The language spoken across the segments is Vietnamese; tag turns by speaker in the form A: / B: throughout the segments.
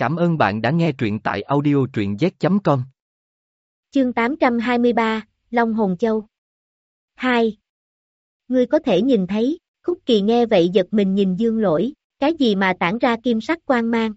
A: Cảm ơn bạn đã nghe truyện tại audio truyện z.com.
B: Chương 823, Long Hồn Châu 2. Ngươi có thể nhìn thấy, khúc kỳ nghe vậy giật mình nhìn dương lỗi, cái gì mà tản ra kim sắc quang mang.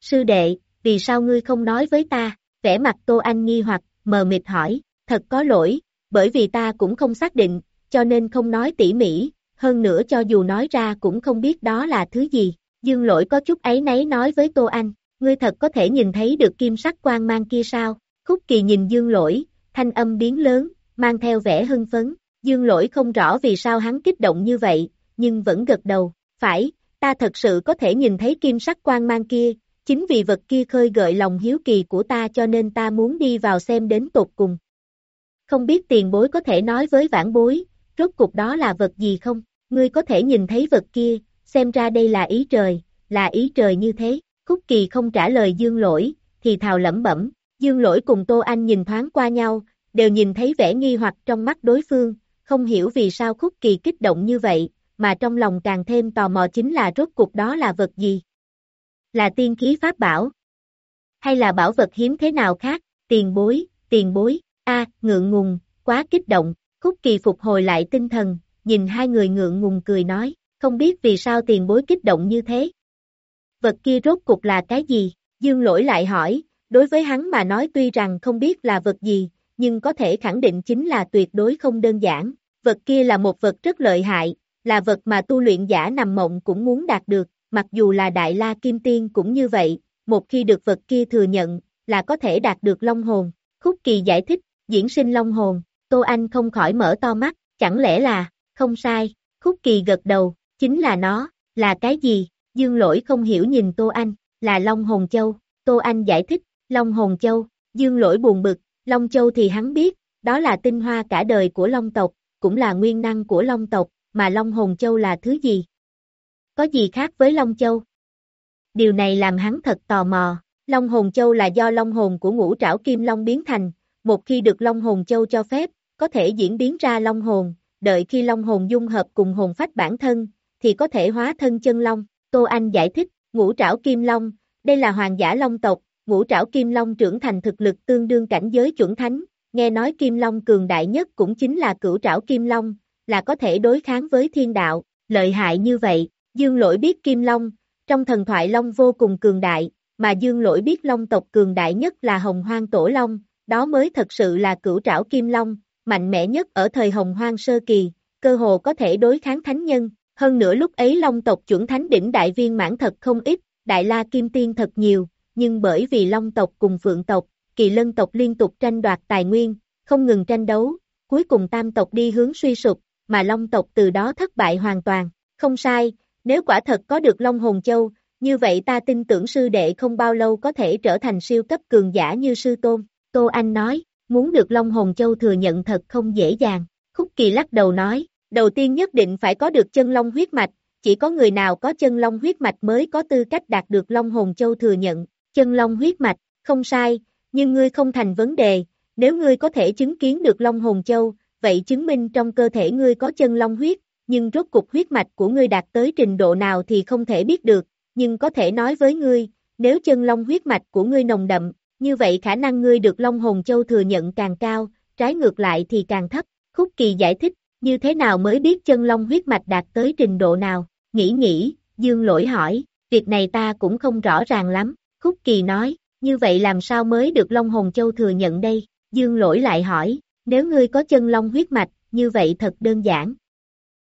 B: Sư đệ, vì sao ngươi không nói với ta, vẻ mặt Tô Anh nghi hoặc, mờ mịt hỏi, thật có lỗi, bởi vì ta cũng không xác định, cho nên không nói tỉ mỉ, hơn nữa cho dù nói ra cũng không biết đó là thứ gì. Dương lỗi có chút ấy nấy nói với Tô Anh, ngươi thật có thể nhìn thấy được kim sắc quang mang kia sao? Khúc kỳ nhìn dương lỗi, thanh âm biến lớn, mang theo vẻ hưng phấn. Dương lỗi không rõ vì sao hắn kích động như vậy, nhưng vẫn gật đầu. Phải, ta thật sự có thể nhìn thấy kim sắc quang mang kia, chính vì vật kia khơi gợi lòng hiếu kỳ của ta cho nên ta muốn đi vào xem đến tột cùng. Không biết tiền bối có thể nói với vãn bối, rốt cục đó là vật gì không? Ngươi có thể nhìn thấy vật kia, xem ra đây là ý trời, là ý trời như thế. Khúc Kỳ không trả lời Dương Lỗi, thì thào lẩm bẩm, Dương Lỗi cùng Tô Anh nhìn thoáng qua nhau, đều nhìn thấy vẻ nghi hoặc trong mắt đối phương, không hiểu vì sao Khúc Kỳ kích động như vậy, mà trong lòng càng thêm tò mò chính là rốt cuộc đó là vật gì. Là tiên khí pháp bảo, hay là bảo vật hiếm thế nào khác, tiền bối, tiền bối, a ngượng ngùng, quá kích động, Khúc Kỳ phục hồi lại tinh thần, nhìn hai người ngượng ngùng cười nói, không biết vì sao tiền bối kích động như thế. Vật kia rốt cục là cái gì? Dương lỗi lại hỏi, đối với hắn mà nói tuy rằng không biết là vật gì, nhưng có thể khẳng định chính là tuyệt đối không đơn giản. Vật kia là một vật rất lợi hại, là vật mà tu luyện giả nằm mộng cũng muốn đạt được, mặc dù là Đại La Kim Tiên cũng như vậy, một khi được vật kia thừa nhận, là có thể đạt được long hồn. Khúc Kỳ giải thích, diễn sinh long hồn, Tô Anh không khỏi mở to mắt, chẳng lẽ là, không sai, Khúc Kỳ gật đầu, chính là nó, là cái gì? Dương lỗi không hiểu nhìn Tô Anh, là Long Hồn Châu, Tô Anh giải thích, Long Hồn Châu, Dương lỗi buồn bực, Long Châu thì hắn biết, đó là tinh hoa cả đời của Long tộc, cũng là nguyên năng của Long tộc, mà Long Hồn Châu là thứ gì? Có gì khác với Long Châu? Điều này làm hắn thật tò mò, Long Hồn Châu là do Long Hồn của ngũ trảo Kim Long biến thành, một khi được Long Hồn Châu cho phép, có thể diễn biến ra Long Hồn, đợi khi Long Hồn dung hợp cùng hồn phách bản thân, thì có thể hóa thân chân Long. Tô Anh giải thích, ngũ trảo Kim Long, đây là hoàng giả Long tộc, ngũ trảo Kim Long trưởng thành thực lực tương đương cảnh giới chuẩn thánh, nghe nói Kim Long cường đại nhất cũng chính là cửu trảo Kim Long, là có thể đối kháng với thiên đạo, lợi hại như vậy, Dương Lỗi biết Kim Long, trong thần thoại Long vô cùng cường đại, mà Dương Lỗi biết Long tộc cường đại nhất là Hồng Hoang Tổ Long, đó mới thật sự là cửu trảo Kim Long, mạnh mẽ nhất ở thời Hồng Hoang Sơ Kỳ, cơ hồ có thể đối kháng thánh nhân, hơn nữa lúc ấy Long tộc chuẩn thánh đỉnh đại viên mãn thật không ít, đại la kim tiên thật nhiều, nhưng bởi vì Long tộc cùng Phượng tộc, kỳ lân tộc liên tục tranh đoạt tài nguyên, không ngừng tranh đấu, cuối cùng tam tộc đi hướng suy sụp, mà Long tộc từ đó thất bại hoàn toàn. Không sai, nếu quả thật có được Long Hồn Châu, như vậy ta tin tưởng sư đệ không bao lâu có thể trở thành siêu cấp cường giả như sư tôn. Tô Anh nói, muốn được Long Hồn Châu thừa nhận thật không dễ dàng. Khúc Kỳ lắc đầu nói, đầu tiên nhất định phải có được chân long huyết mạch, chỉ có người nào có chân long huyết mạch mới có tư cách đạt được Long Hồn Châu thừa nhận. Chân long huyết mạch, không sai, nhưng ngươi không thành vấn đề, nếu ngươi có thể chứng kiến được Long Hồn Châu, vậy chứng minh trong cơ thể ngươi có chân long huyết, nhưng rốt cục huyết mạch của ngươi đạt tới trình độ nào thì không thể biết được, nhưng có thể nói với ngươi, nếu chân long huyết mạch của ngươi nồng đậm, như vậy khả năng ngươi được Long Hồn Châu thừa nhận càng cao, trái ngược lại thì càng thấp. Khúc Kỳ giải thích, như thế nào mới biết chân long huyết mạch đạt tới trình độ nào? Nghĩ nghĩ, Dương lỗi hỏi, việc này ta cũng không rõ ràng lắm. Khúc Kỳ nói, như vậy làm sao mới được Long Hồn Châu thừa nhận đây? Dương lỗi lại hỏi, nếu ngươi có chân long huyết mạch, như vậy thật đơn giản.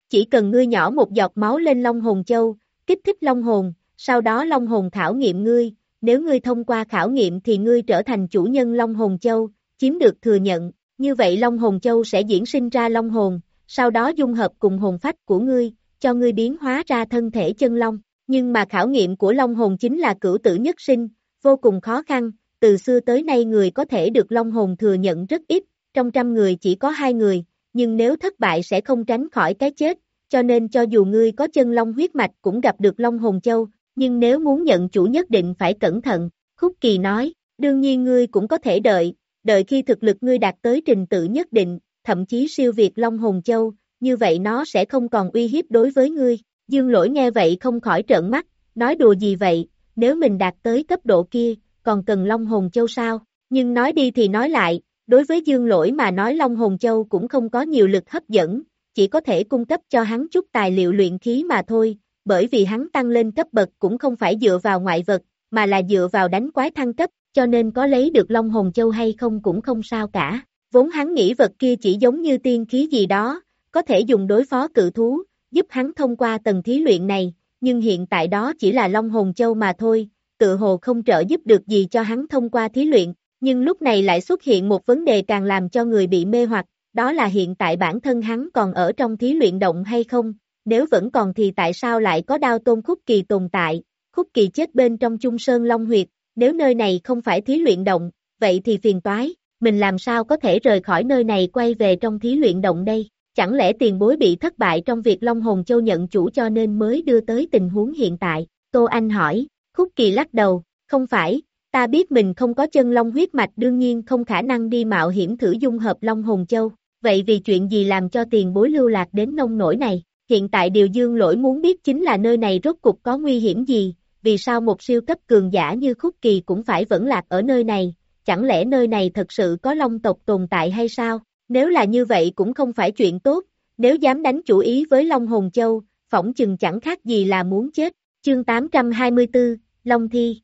B: Chỉ cần ngươi nhỏ một giọt máu lên Long Hồn Châu, kích thích Long Hồn, sau đó Long Hồn khảo nghiệm ngươi, nếu ngươi thông qua khảo nghiệm thì ngươi trở thành chủ nhân Long Hồn Châu, chiếm được thừa nhận, như vậy Long Hồn Châu sẽ diễn sinh ra Long Hồn, sau đó dung hợp cùng hồn phách của ngươi, cho ngươi biến hóa ra thân thể chân Long. Nhưng mà khảo nghiệm của Long Hồn chính là cửu tử nhất sinh, vô cùng khó khăn, từ xưa tới nay người có thể được Long Hồn thừa nhận rất ít, trong trăm người chỉ có hai người, nhưng nếu thất bại sẽ không tránh khỏi cái chết, cho nên cho dù ngươi có chân Long huyết mạch cũng gặp được Long Hồn Châu, nhưng nếu muốn nhận chủ nhất định phải cẩn thận, Khúc Kỳ nói, đương nhiên ngươi cũng có thể đợi, đợi khi thực lực ngươi đạt tới trình tự nhất định, thậm chí siêu việt Long Hồn Châu, như vậy nó sẽ không còn uy hiếp đối với ngươi. Dương lỗi nghe vậy không khỏi trợn mắt, nói đùa gì vậy, nếu mình đạt tới cấp độ kia, còn cần Long Hồn Châu sao? Nhưng nói đi thì nói lại, đối với Dương Lỗi mà nói Long Hồn Châu cũng không có nhiều lực hấp dẫn, chỉ có thể cung cấp cho hắn chút tài liệu luyện khí mà thôi, bởi vì hắn tăng lên cấp bậc cũng không phải dựa vào ngoại vật, mà là dựa vào đánh quái thăng cấp, cho nên có lấy được Long Hồn Châu hay không cũng không sao cả. Vốn hắn nghĩ vật kia chỉ giống như tiên khí gì đó, có thể dùng đối phó cự thú, giúp hắn thông qua tầng thí luyện này, nhưng hiện tại đó chỉ là Long Hồn Châu mà thôi, tự hồ không trợ giúp được gì cho hắn thông qua thí luyện, nhưng lúc này lại xuất hiện một vấn đề càng làm cho người bị mê hoặc, đó là hiện tại bản thân hắn còn ở trong thí luyện động hay không, nếu vẫn còn thì tại sao lại có đao tôn khúc kỳ tồn tại, khúc kỳ chết bên trong chung sơn long huyệt, nếu nơi này không phải thí luyện động, vậy thì phiền toái, mình làm sao có thể rời khỏi nơi này quay về trong thí luyện động đây, chẳng lẽ tiền bối bị thất bại trong việc Long Hồn Châu nhận chủ cho nên mới đưa tới tình huống hiện tại, Tô Anh hỏi, khúc kỳ lắc đầu, không phải, ta biết mình không có chân long huyết mạch đương nhiên không khả năng đi mạo hiểm thử dung hợp Long Hồn Châu, vậy vì chuyện gì làm cho tiền bối lưu lạc đến nông nổi này, hiện tại điều dương lỗi muốn biết chính là nơi này rốt cục có nguy hiểm gì, vì sao một siêu cấp cường giả như khúc kỳ cũng phải vẫn lạc ở nơi này, chẳng lẽ nơi này thật sự có long tộc tồn tại hay sao? Nếu là như vậy cũng không phải chuyện tốt, nếu dám đánh chủ ý với Long Hồn Châu, phỏng chừng chẳng khác gì là muốn chết. Chương 824, Long Thi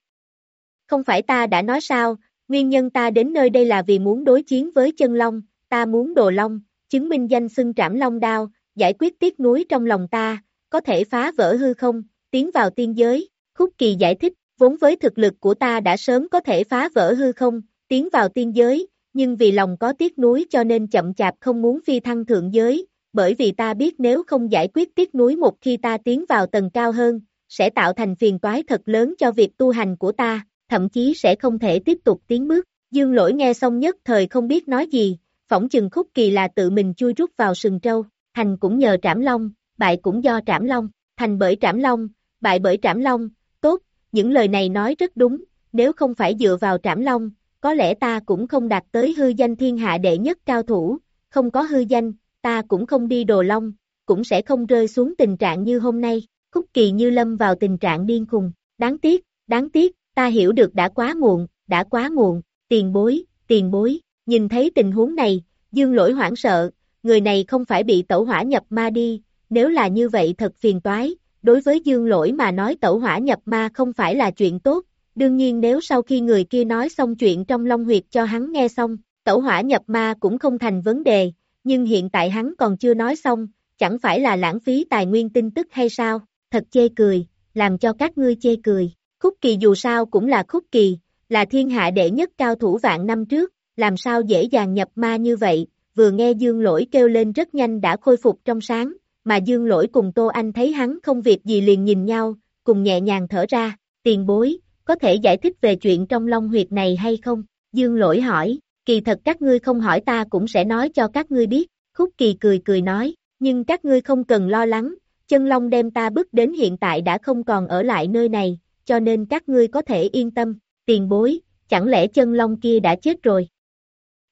B: Không phải ta đã nói sao, nguyên nhân ta đến nơi đây là vì muốn đối chiến với chân Long, ta muốn đồ Long, chứng minh danh xưng trảm Long đao, giải quyết tiếc núi trong lòng ta, có thể phá vỡ hư không, tiến vào tiên giới, Khúc Kỳ giải thích, vốn với thực lực của ta đã sớm có thể phá vỡ hư không, tiến vào tiên giới, nhưng vì lòng có tiếc nuối cho nên chậm chạp không muốn phi thăng thượng giới, bởi vì ta biết nếu không giải quyết tiếc nuối một khi ta tiến vào tầng cao hơn, sẽ tạo thành phiền toái thật lớn cho việc tu hành của ta, thậm chí sẽ không thể tiếp tục tiến bước. Dương lỗi nghe xong nhất thời không biết nói gì, phỏng chừng khúc kỳ là tự mình chui rút vào sừng trâu, thành cũng nhờ trảm long, bại cũng do trảm long, thành bởi trảm long, bại bởi trảm long, tốt, những lời này nói rất đúng, nếu không phải dựa vào trảm long, có lẽ ta cũng không đạt tới hư danh thiên hạ đệ nhất cao thủ, không có hư danh, ta cũng không đi đồ long, cũng sẽ không rơi xuống tình trạng như hôm nay, khúc kỳ như lâm vào tình trạng điên khùng, đáng tiếc, đáng tiếc, ta hiểu được đã quá muộn, đã quá muộn, tiền bối, tiền bối, nhìn thấy tình huống này, dương lỗi hoảng sợ, người này không phải bị tẩu hỏa nhập ma đi, nếu là như vậy thật phiền toái, đối với dương lỗi mà nói tẩu hỏa nhập ma không phải là chuyện tốt, đương nhiên nếu sau khi người kia nói xong chuyện trong Long Huyệt cho hắn nghe xong, tẩu hỏa nhập ma cũng không thành vấn đề, nhưng hiện tại hắn còn chưa nói xong, chẳng phải là lãng phí tài nguyên tin tức hay sao, thật chê cười, làm cho các ngươi chê cười, khúc kỳ dù sao cũng là khúc kỳ, là thiên hạ đệ nhất cao thủ vạn năm trước, làm sao dễ dàng nhập ma như vậy, vừa nghe dương lỗi kêu lên rất nhanh đã khôi phục trong sáng, mà dương lỗi cùng Tô Anh thấy hắn không việc gì liền nhìn nhau, cùng nhẹ nhàng thở ra, tiền bối, có thể giải thích về chuyện trong long huyệt này hay không? Dương lỗi hỏi, kỳ thật các ngươi không hỏi ta cũng sẽ nói cho các ngươi biết, khúc kỳ cười cười nói, nhưng các ngươi không cần lo lắng, chân long đem ta bước đến hiện tại đã không còn ở lại nơi này, cho nên các ngươi có thể yên tâm, tiền bối, chẳng lẽ chân long kia đã chết rồi?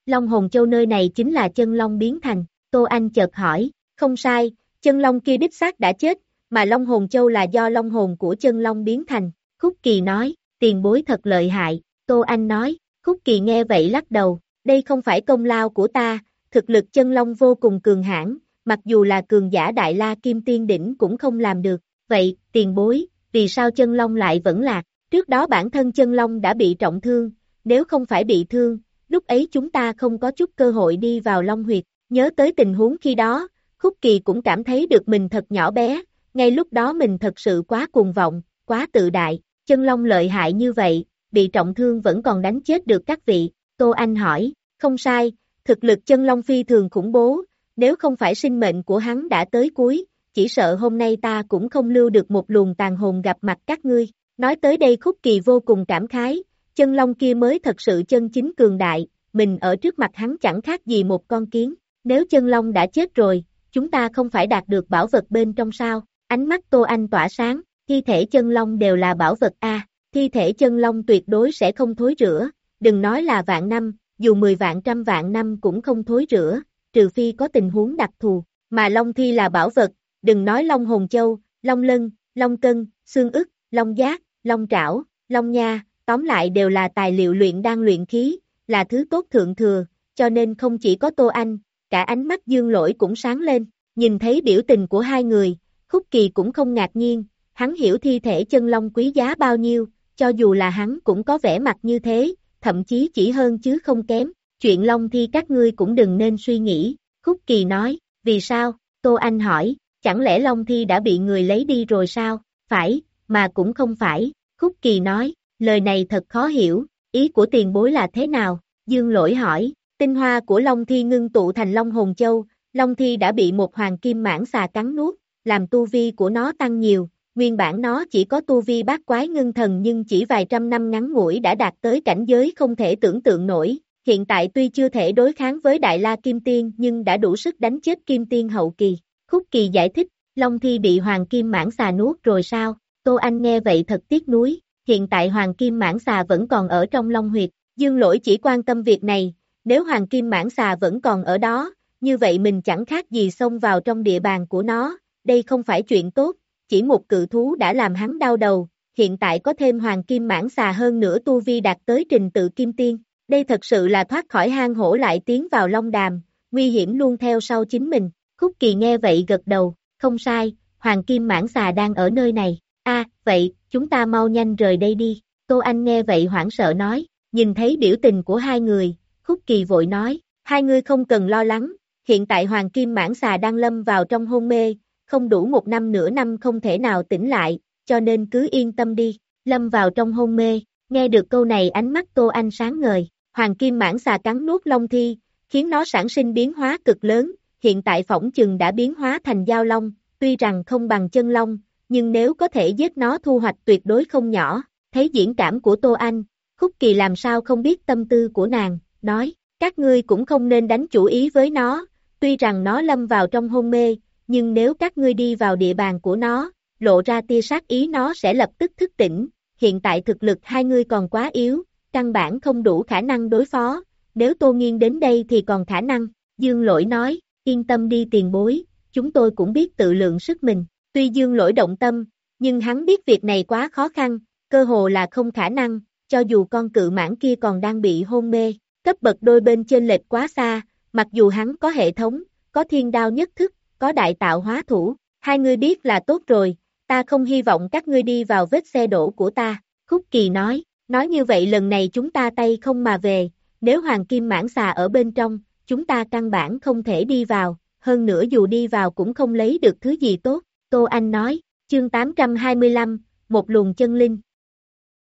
B: Long hồn châu nơi này chính là chân long biến thành, Tô Anh chợt hỏi, không sai, chân long kia đích xác đã chết, mà long hồn châu là do long hồn của chân long biến thành, khúc kỳ nói, tiền bối thật lợi hại, Tô Anh nói, Khúc Kỳ nghe vậy lắc đầu, đây không phải công lao của ta, thực lực chân long vô cùng cường hãn, mặc dù là cường giả đại la kim tiên đỉnh cũng không làm được, vậy, tiền bối, vì sao chân long lại vẫn lạc, trước đó bản thân chân long đã bị trọng thương, nếu không phải bị thương, lúc ấy chúng ta không có chút cơ hội đi vào long huyệt, nhớ tới tình huống khi đó, Khúc Kỳ cũng cảm thấy được mình thật nhỏ bé, ngay lúc đó mình thật sự quá cuồng vọng, quá tự đại, Chân long lợi hại như vậy, bị trọng thương vẫn còn đánh chết được các vị, Tô Anh hỏi, không sai, thực lực chân long phi thường khủng bố, nếu không phải sinh mệnh của hắn đã tới cuối, chỉ sợ hôm nay ta cũng không lưu được một luồng tàn hồn gặp mặt các ngươi. Nói tới đây khúc kỳ vô cùng cảm khái, chân long kia mới thật sự chân chính cường đại, mình ở trước mặt hắn chẳng khác gì một con kiến. Nếu chân long đã chết rồi, chúng ta không phải đạt được bảo vật bên trong sao, ánh mắt Tô Anh tỏa sáng, thi thể chân long đều là bảo vật A, thi thể chân long tuyệt đối sẽ không thối rửa, đừng nói là vạn năm, dù 10 vạn trăm vạn năm cũng không thối rửa, trừ phi có tình huống đặc thù, mà long thi là bảo vật, đừng nói long hồn châu, long lân, long cân, xương ức, long giác, long trảo, Long Nha, tóm lại đều là tài liệu luyện đan luyện khí, là thứ tốt thượng thừa, cho nên không chỉ có Tô Anh, cả ánh mắt dương lỗi cũng sáng lên, nhìn thấy biểu tình của hai người, Khúc Kỳ cũng không ngạc nhiên, hắn hiểu thi thể chân long quý giá bao nhiêu, cho dù là hắn cũng có vẻ mặt như thế, thậm chí chỉ hơn chứ không kém, chuyện long thi các ngươi cũng đừng nên suy nghĩ, Khúc Kỳ nói, vì sao, Tô Anh hỏi, chẳng lẽ long thi đã bị người lấy đi rồi sao, phải, mà cũng không phải, Khúc Kỳ nói, lời này thật khó hiểu, ý của tiền bối là thế nào, Dương lỗi hỏi, tinh hoa của long thi ngưng tụ thành long hồn châu, long thi đã bị một hoàng kim mãn xà cắn nuốt, làm tu vi của nó tăng nhiều, nguyên bản nó chỉ có tu vi bát quái ngưng thần nhưng chỉ vài trăm năm ngắn ngủi đã đạt tới cảnh giới không thể tưởng tượng nổi, hiện tại tuy chưa thể đối kháng với Đại La Kim Tiên nhưng đã đủ sức đánh chết Kim Tiên hậu kỳ. Khúc Kỳ giải thích, Long Thi bị Hoàng Kim mãn xà nuốt rồi sao? Tô Anh nghe vậy thật tiếc nuối, hiện tại Hoàng Kim mãn xà vẫn còn ở trong Long Huyệt, Dương Lỗi chỉ quan tâm việc này, nếu Hoàng Kim mãn xà vẫn còn ở đó, như vậy mình chẳng khác gì xông vào trong địa bàn của nó, đây không phải chuyện tốt, chỉ một cự thú đã làm hắn đau đầu, hiện tại có thêm Hoàng Kim mãn xà hơn nữa tu vi đạt tới trình tự Kim Tiên, đây thật sự là thoát khỏi hang hổ lại tiến vào Long Đàm, nguy hiểm luôn theo sau chính mình, Khúc Kỳ nghe vậy gật đầu, không sai, Hoàng Kim mãn xà đang ở nơi này, a vậy, chúng ta mau nhanh rời đây đi, Tô Anh nghe vậy hoảng sợ nói, nhìn thấy biểu tình của hai người, Khúc Kỳ vội nói, hai người không cần lo lắng, hiện tại Hoàng Kim mãn xà đang lâm vào trong hôn mê, không đủ một năm nửa năm không thể nào tỉnh lại, cho nên cứ yên tâm đi, lâm vào trong hôn mê, nghe được câu này ánh mắt Tô Anh sáng ngời, Hoàng Kim mãn xà cắn nuốt long thi, khiến nó sản sinh biến hóa cực lớn, hiện tại phỏng chừng đã biến hóa thành giao long, tuy rằng không bằng chân long, nhưng nếu có thể giết nó thu hoạch tuyệt đối không nhỏ, thấy diễn cảm của Tô Anh, Khúc Kỳ làm sao không biết tâm tư của nàng, nói, các ngươi cũng không nên đánh chủ ý với nó, tuy rằng nó lâm vào trong hôn mê, nhưng nếu các ngươi đi vào địa bàn của nó, lộ ra tia sát ý nó sẽ lập tức thức tỉnh, hiện tại thực lực hai ngươi còn quá yếu, căn bản không đủ khả năng đối phó, nếu Tô Nghiên đến đây thì còn khả năng, Dương Lỗi nói, yên tâm đi tiền bối, chúng tôi cũng biết tự lượng sức mình, tuy Dương Lỗi động tâm, nhưng hắn biết việc này quá khó khăn, cơ hồ là không khả năng, cho dù con cự mãn kia còn đang bị hôn mê, cấp bậc đôi bên trên lệch quá xa, mặc dù hắn có hệ thống, có thiên đao nhất thức, có đại tạo hóa thủ, hai người biết là tốt rồi, ta không hy vọng các ngươi đi vào vết xe đổ của ta, Khúc Kỳ nói, nói như vậy lần này chúng ta tay không mà về, nếu Hoàng Kim mãn xà ở bên trong, chúng ta căn bản không thể đi vào, hơn nữa dù đi vào cũng không lấy được thứ gì tốt, Tô Anh nói, chương 825, một luồng chân linh.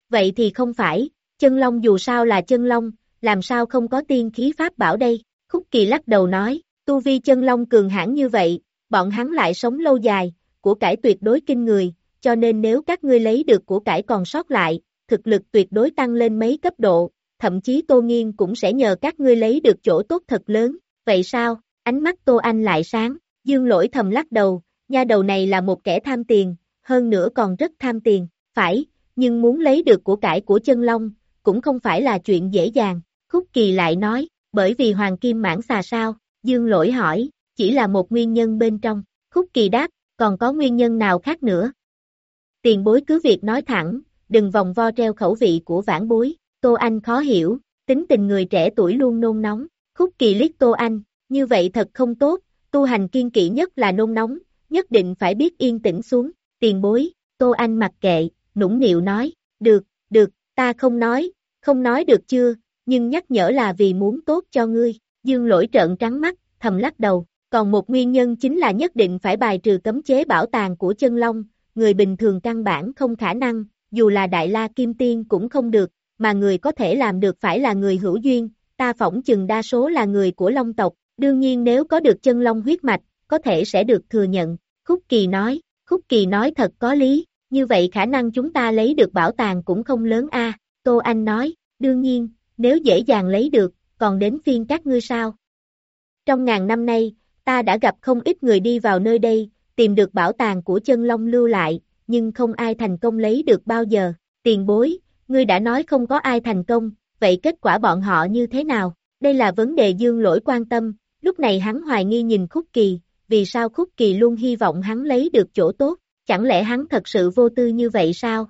B: Vậy thì không phải, chân long dù sao là chân long, làm sao không có tiên khí pháp bảo đây, Khúc Kỳ lắc đầu nói, tu vi chân long cường hãn như vậy, bọn hắn lại sống lâu dài, của cải tuyệt đối kinh người, cho nên nếu các ngươi lấy được của cải còn sót lại, thực lực tuyệt đối tăng lên mấy cấp độ, thậm chí Tô Nghiên cũng sẽ nhờ các ngươi lấy được chỗ tốt thật lớn, vậy sao, ánh mắt Tô Anh lại sáng, dương lỗi thầm lắc đầu, nha đầu này là một kẻ tham tiền, hơn nữa còn rất tham tiền, phải, nhưng muốn lấy được của cải của chân long, cũng không phải là chuyện dễ dàng, Khúc Kỳ lại nói, bởi vì Hoàng Kim mãn xà sao, Dương lỗi hỏi, chỉ là một nguyên nhân bên trong, Khúc Kỳ đáp, còn có nguyên nhân nào khác nữa? Tiền bối cứ việc nói thẳng, đừng vòng vo treo khẩu vị của vãn bối, Tô Anh khó hiểu, tính tình người trẻ tuổi luôn nôn nóng, Khúc Kỳ liếc Tô Anh, như vậy thật không tốt, tu hành kiên kỵ nhất là nôn nóng, nhất định phải biết yên tĩnh xuống, tiền bối, Tô Anh mặc kệ, nũng nịu nói, được, được, ta không nói, không nói được chưa, nhưng nhắc nhở là vì muốn tốt cho ngươi, dương lỗi trợn trắng mắt, thầm lắc đầu, còn một nguyên nhân chính là nhất định phải bài trừ cấm chế bảo tàng của chân long, người bình thường căn bản không khả năng, dù là đại la kim tiên cũng không được, mà người có thể làm được phải là người hữu duyên, ta phỏng chừng đa số là người của long tộc, đương nhiên nếu có được chân long huyết mạch, có thể sẽ được thừa nhận, Khúc Kỳ nói, Khúc Kỳ nói thật có lý, như vậy khả năng chúng ta lấy được bảo tàng cũng không lớn a. Tô Anh nói, đương nhiên, nếu dễ dàng lấy được, còn đến phiên các ngươi sao? Trong ngàn năm nay, ta đã gặp không ít người đi vào nơi đây, tìm được bảo tàng của chân long lưu lại, nhưng không ai thành công lấy được bao giờ. Tiền bối, ngươi đã nói không có ai thành công, vậy kết quả bọn họ như thế nào? Đây là vấn đề dương lỗi quan tâm, lúc này hắn hoài nghi nhìn khúc kỳ, vì sao khúc kỳ luôn hy vọng hắn lấy được chỗ tốt, chẳng lẽ hắn thật sự vô tư như vậy sao?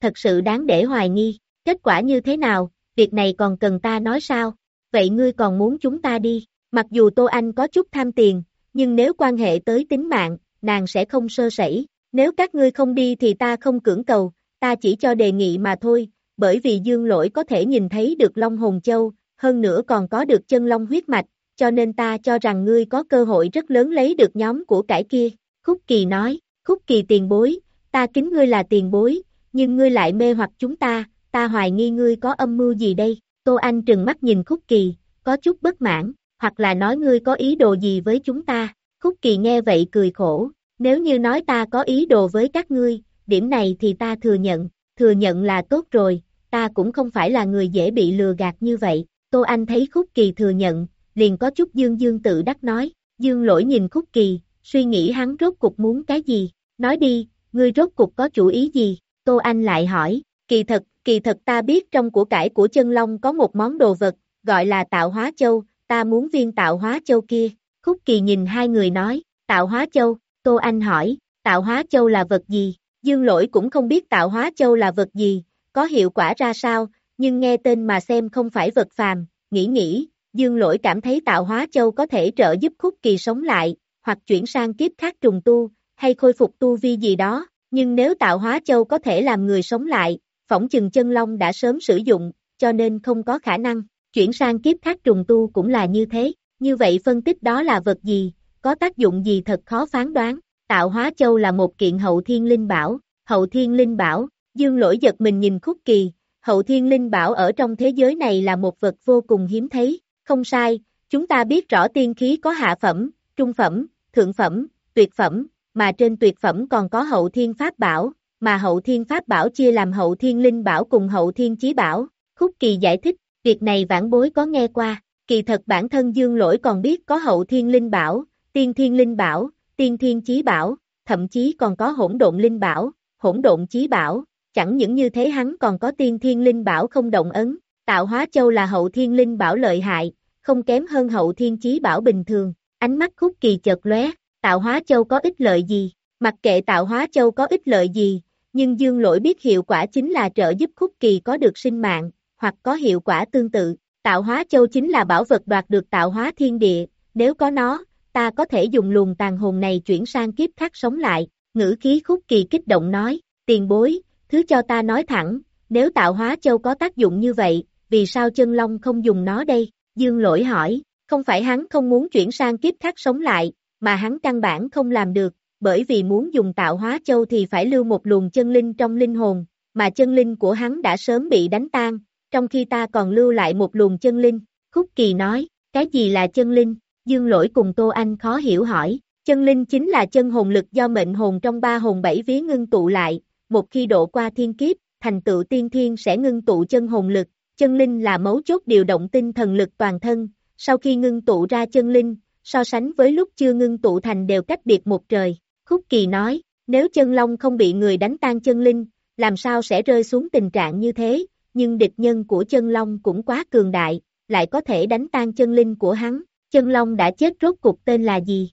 B: thật sự đáng để hoài nghi, kết quả như thế nào, việc này còn cần ta nói sao, vậy ngươi còn muốn chúng ta đi, mặc dù Tô Anh có chút tham tiền, nhưng nếu quan hệ tới tính mạng, nàng sẽ không sơ sẩy, nếu các ngươi không đi thì ta không cưỡng cầu, ta chỉ cho đề nghị mà thôi, bởi vì dương lỗi có thể nhìn thấy được Long Hồn Châu, hơn nữa còn có được chân Long huyết mạch, cho nên ta cho rằng ngươi có cơ hội rất lớn lấy được nhóm của cải kia. Khúc Kỳ nói, Khúc Kỳ tiền bối, ta kính ngươi là tiền bối, nhưng ngươi lại mê hoặc chúng ta, ta hoài nghi ngươi có âm mưu gì đây? Tô Anh trừng mắt nhìn Khúc Kỳ, có chút bất mãn, hoặc là nói ngươi có ý đồ gì với chúng ta? Khúc Kỳ nghe vậy cười khổ, nếu như nói ta có ý đồ với các ngươi, điểm này thì ta thừa nhận, thừa nhận là tốt rồi, ta cũng không phải là người dễ bị lừa gạt như vậy. Tô Anh thấy Khúc Kỳ thừa nhận, liền có chút dương dương tự đắc nói, dương lỗi nhìn Khúc Kỳ, suy nghĩ hắn rốt cục muốn cái gì, nói đi, ngươi rốt cục có chủ ý gì, Tô Anh lại hỏi, kỳ thật, kỳ thật ta biết trong của cải của chân long có một món đồ vật, gọi là tạo hóa châu, ta muốn viên tạo hóa châu kia, Khúc Kỳ nhìn hai người nói, tạo hóa châu, Tô Anh hỏi, tạo hóa châu là vật gì, dương lỗi cũng không biết tạo hóa châu là vật gì, có hiệu quả ra sao, nhưng nghe tên mà xem không phải vật phàm, nghĩ nghĩ, dương lỗi cảm thấy tạo hóa châu có thể trợ giúp khúc kỳ sống lại, hoặc chuyển sang kiếp khác trùng tu, hay khôi phục tu vi gì đó, nhưng nếu tạo hóa châu có thể làm người sống lại, phỏng chừng chân long đã sớm sử dụng, cho nên không có khả năng, chuyển sang kiếp khác trùng tu cũng là như thế, như vậy phân tích đó là vật gì, có tác dụng gì thật khó phán đoán, tạo hóa châu là một kiện hậu thiên linh bảo, hậu thiên linh bảo, dương lỗi giật mình nhìn khúc kỳ, hậu thiên linh bảo ở trong thế giới này là một vật vô cùng hiếm thấy, không sai, chúng ta biết rõ tiên khí có hạ phẩm, trung phẩm, thượng phẩm, tuyệt phẩm, mà trên tuyệt phẩm còn có hậu thiên pháp bảo, mà hậu thiên pháp bảo chia làm hậu thiên linh bảo cùng hậu thiên chí bảo. Khúc Kỳ giải thích, việc này vãn bối có nghe qua, kỳ thật bản thân dương lỗi còn biết có hậu thiên linh bảo, tiên thiên linh bảo, tiên thiên chí bảo, thậm chí còn có hỗn độn linh bảo, hỗn độn chí bảo, chẳng những như thế hắn còn có tiên thiên linh bảo không động ấn, tạo hóa châu là hậu thiên linh bảo lợi hại, không kém hơn hậu thiên chí bảo bình thường, ánh mắt khúc kỳ chợt lóe, tạo hóa châu có ích lợi gì, mặc kệ tạo hóa châu có ích lợi gì, nhưng dương lỗi biết hiệu quả chính là trợ giúp khúc kỳ có được sinh mạng, hoặc có hiệu quả tương tự, tạo hóa châu chính là bảo vật đoạt được tạo hóa thiên địa, nếu có nó, ta có thể dùng luồng tàn hồn này chuyển sang kiếp khác sống lại, ngữ khí khúc kỳ kích động nói, tiền bối, thứ cho ta nói thẳng, nếu tạo hóa châu có tác dụng như vậy, vì sao chân long không dùng nó đây? Dương lỗi hỏi, không phải hắn không muốn chuyển sang kiếp khác sống lại, mà hắn căn bản không làm được, bởi vì muốn dùng tạo hóa châu thì phải lưu một luồng chân linh trong linh hồn, mà chân linh của hắn đã sớm bị đánh tan, trong khi ta còn lưu lại một luồng chân linh. Khúc Kỳ nói, cái gì là chân linh? Dương lỗi cùng Tô Anh khó hiểu hỏi, chân linh chính là chân hồn lực do mệnh hồn trong ba hồn bảy vía ngưng tụ lại, một khi độ qua thiên kiếp, thành tựu tiên thiên sẽ ngưng tụ chân hồn lực, chân linh là mấu chốt điều động tinh thần lực toàn thân, sau khi ngưng tụ ra chân linh, so sánh với lúc chưa ngưng tụ thành đều cách biệt một trời. Khúc Kỳ nói, nếu chân long không bị người đánh tan chân linh, làm sao sẽ rơi xuống tình trạng như thế, nhưng địch nhân của chân long cũng quá cường đại, lại có thể đánh tan chân linh của hắn, chân long đã chết rốt cục tên là gì?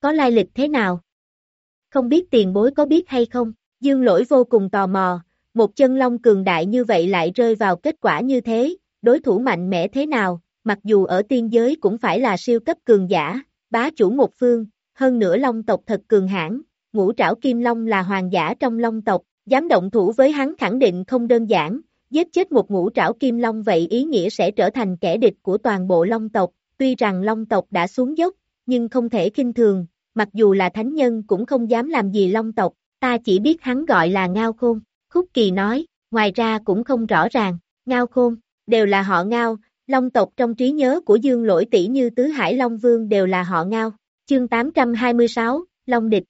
B: Có lai lịch thế nào? Không biết tiền bối có biết hay không? Dương lỗi vô cùng tò mò, một chân long cường đại như vậy lại rơi vào kết quả như thế, đối thủ mạnh mẽ thế nào, mặc dù ở tiên giới cũng phải là siêu cấp cường giả, bá chủ một phương, hơn nữa long tộc thật cường hãn, ngũ trảo kim long là hoàng giả trong long tộc, dám động thủ với hắn khẳng định không đơn giản, giết chết một ngũ trảo kim long vậy ý nghĩa sẽ trở thành kẻ địch của toàn bộ long tộc, tuy rằng long tộc đã xuống dốc, nhưng không thể kinh thường, mặc dù là thánh nhân cũng không dám làm gì long tộc, ta chỉ biết hắn gọi là ngao khôn, khúc kỳ nói, ngoài ra cũng không rõ ràng, ngao khôn, đều là họ ngao, long tộc trong trí nhớ của dương lỗi tỷ như tứ hải long vương đều là họ ngao, chương 826, long địch.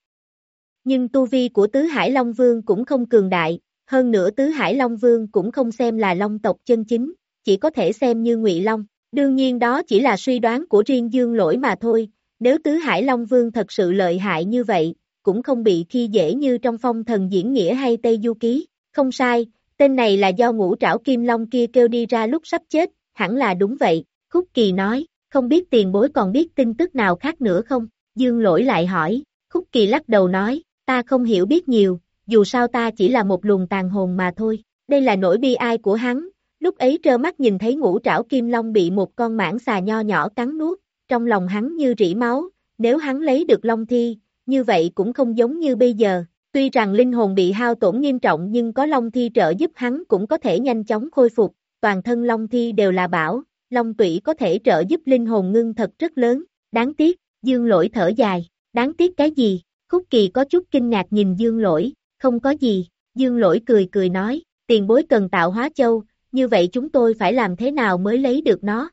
B: Nhưng tu vi của tứ hải long vương cũng không cường đại, hơn nữa tứ hải long vương cũng không xem là long tộc chân chính, chỉ có thể xem như ngụy long, đương nhiên đó chỉ là suy đoán của riêng dương lỗi mà thôi, nếu tứ hải long vương thật sự lợi hại như vậy, cũng không bị khi dễ như trong phong thần diễn nghĩa hay Tây Du Ký. Không sai, tên này là do ngũ trảo kim long kia kêu đi ra lúc sắp chết, hẳn là đúng vậy. Khúc Kỳ nói, không biết tiền bối còn biết tin tức nào khác nữa không? Dương lỗi lại hỏi, Khúc Kỳ lắc đầu nói, ta không hiểu biết nhiều, dù sao ta chỉ là một luồng tàn hồn mà thôi. Đây là nỗi bi ai của hắn, lúc ấy trơ mắt nhìn thấy ngũ trảo kim long bị một con mãng xà nho nhỏ cắn nuốt, trong lòng hắn như rỉ máu, nếu hắn lấy được long thi, như vậy cũng không giống như bây giờ, tuy rằng linh hồn bị hao tổn nghiêm trọng nhưng có long thi trợ giúp hắn cũng có thể nhanh chóng khôi phục, toàn thân long thi đều là bảo, long tủy có thể trợ giúp linh hồn ngưng thật rất lớn, đáng tiếc, dương lỗi thở dài, đáng tiếc cái gì, khúc kỳ có chút kinh ngạc nhìn dương lỗi, không có gì, dương lỗi cười cười nói, tiền bối cần tạo hóa châu, như vậy chúng tôi phải làm thế nào mới lấy được nó?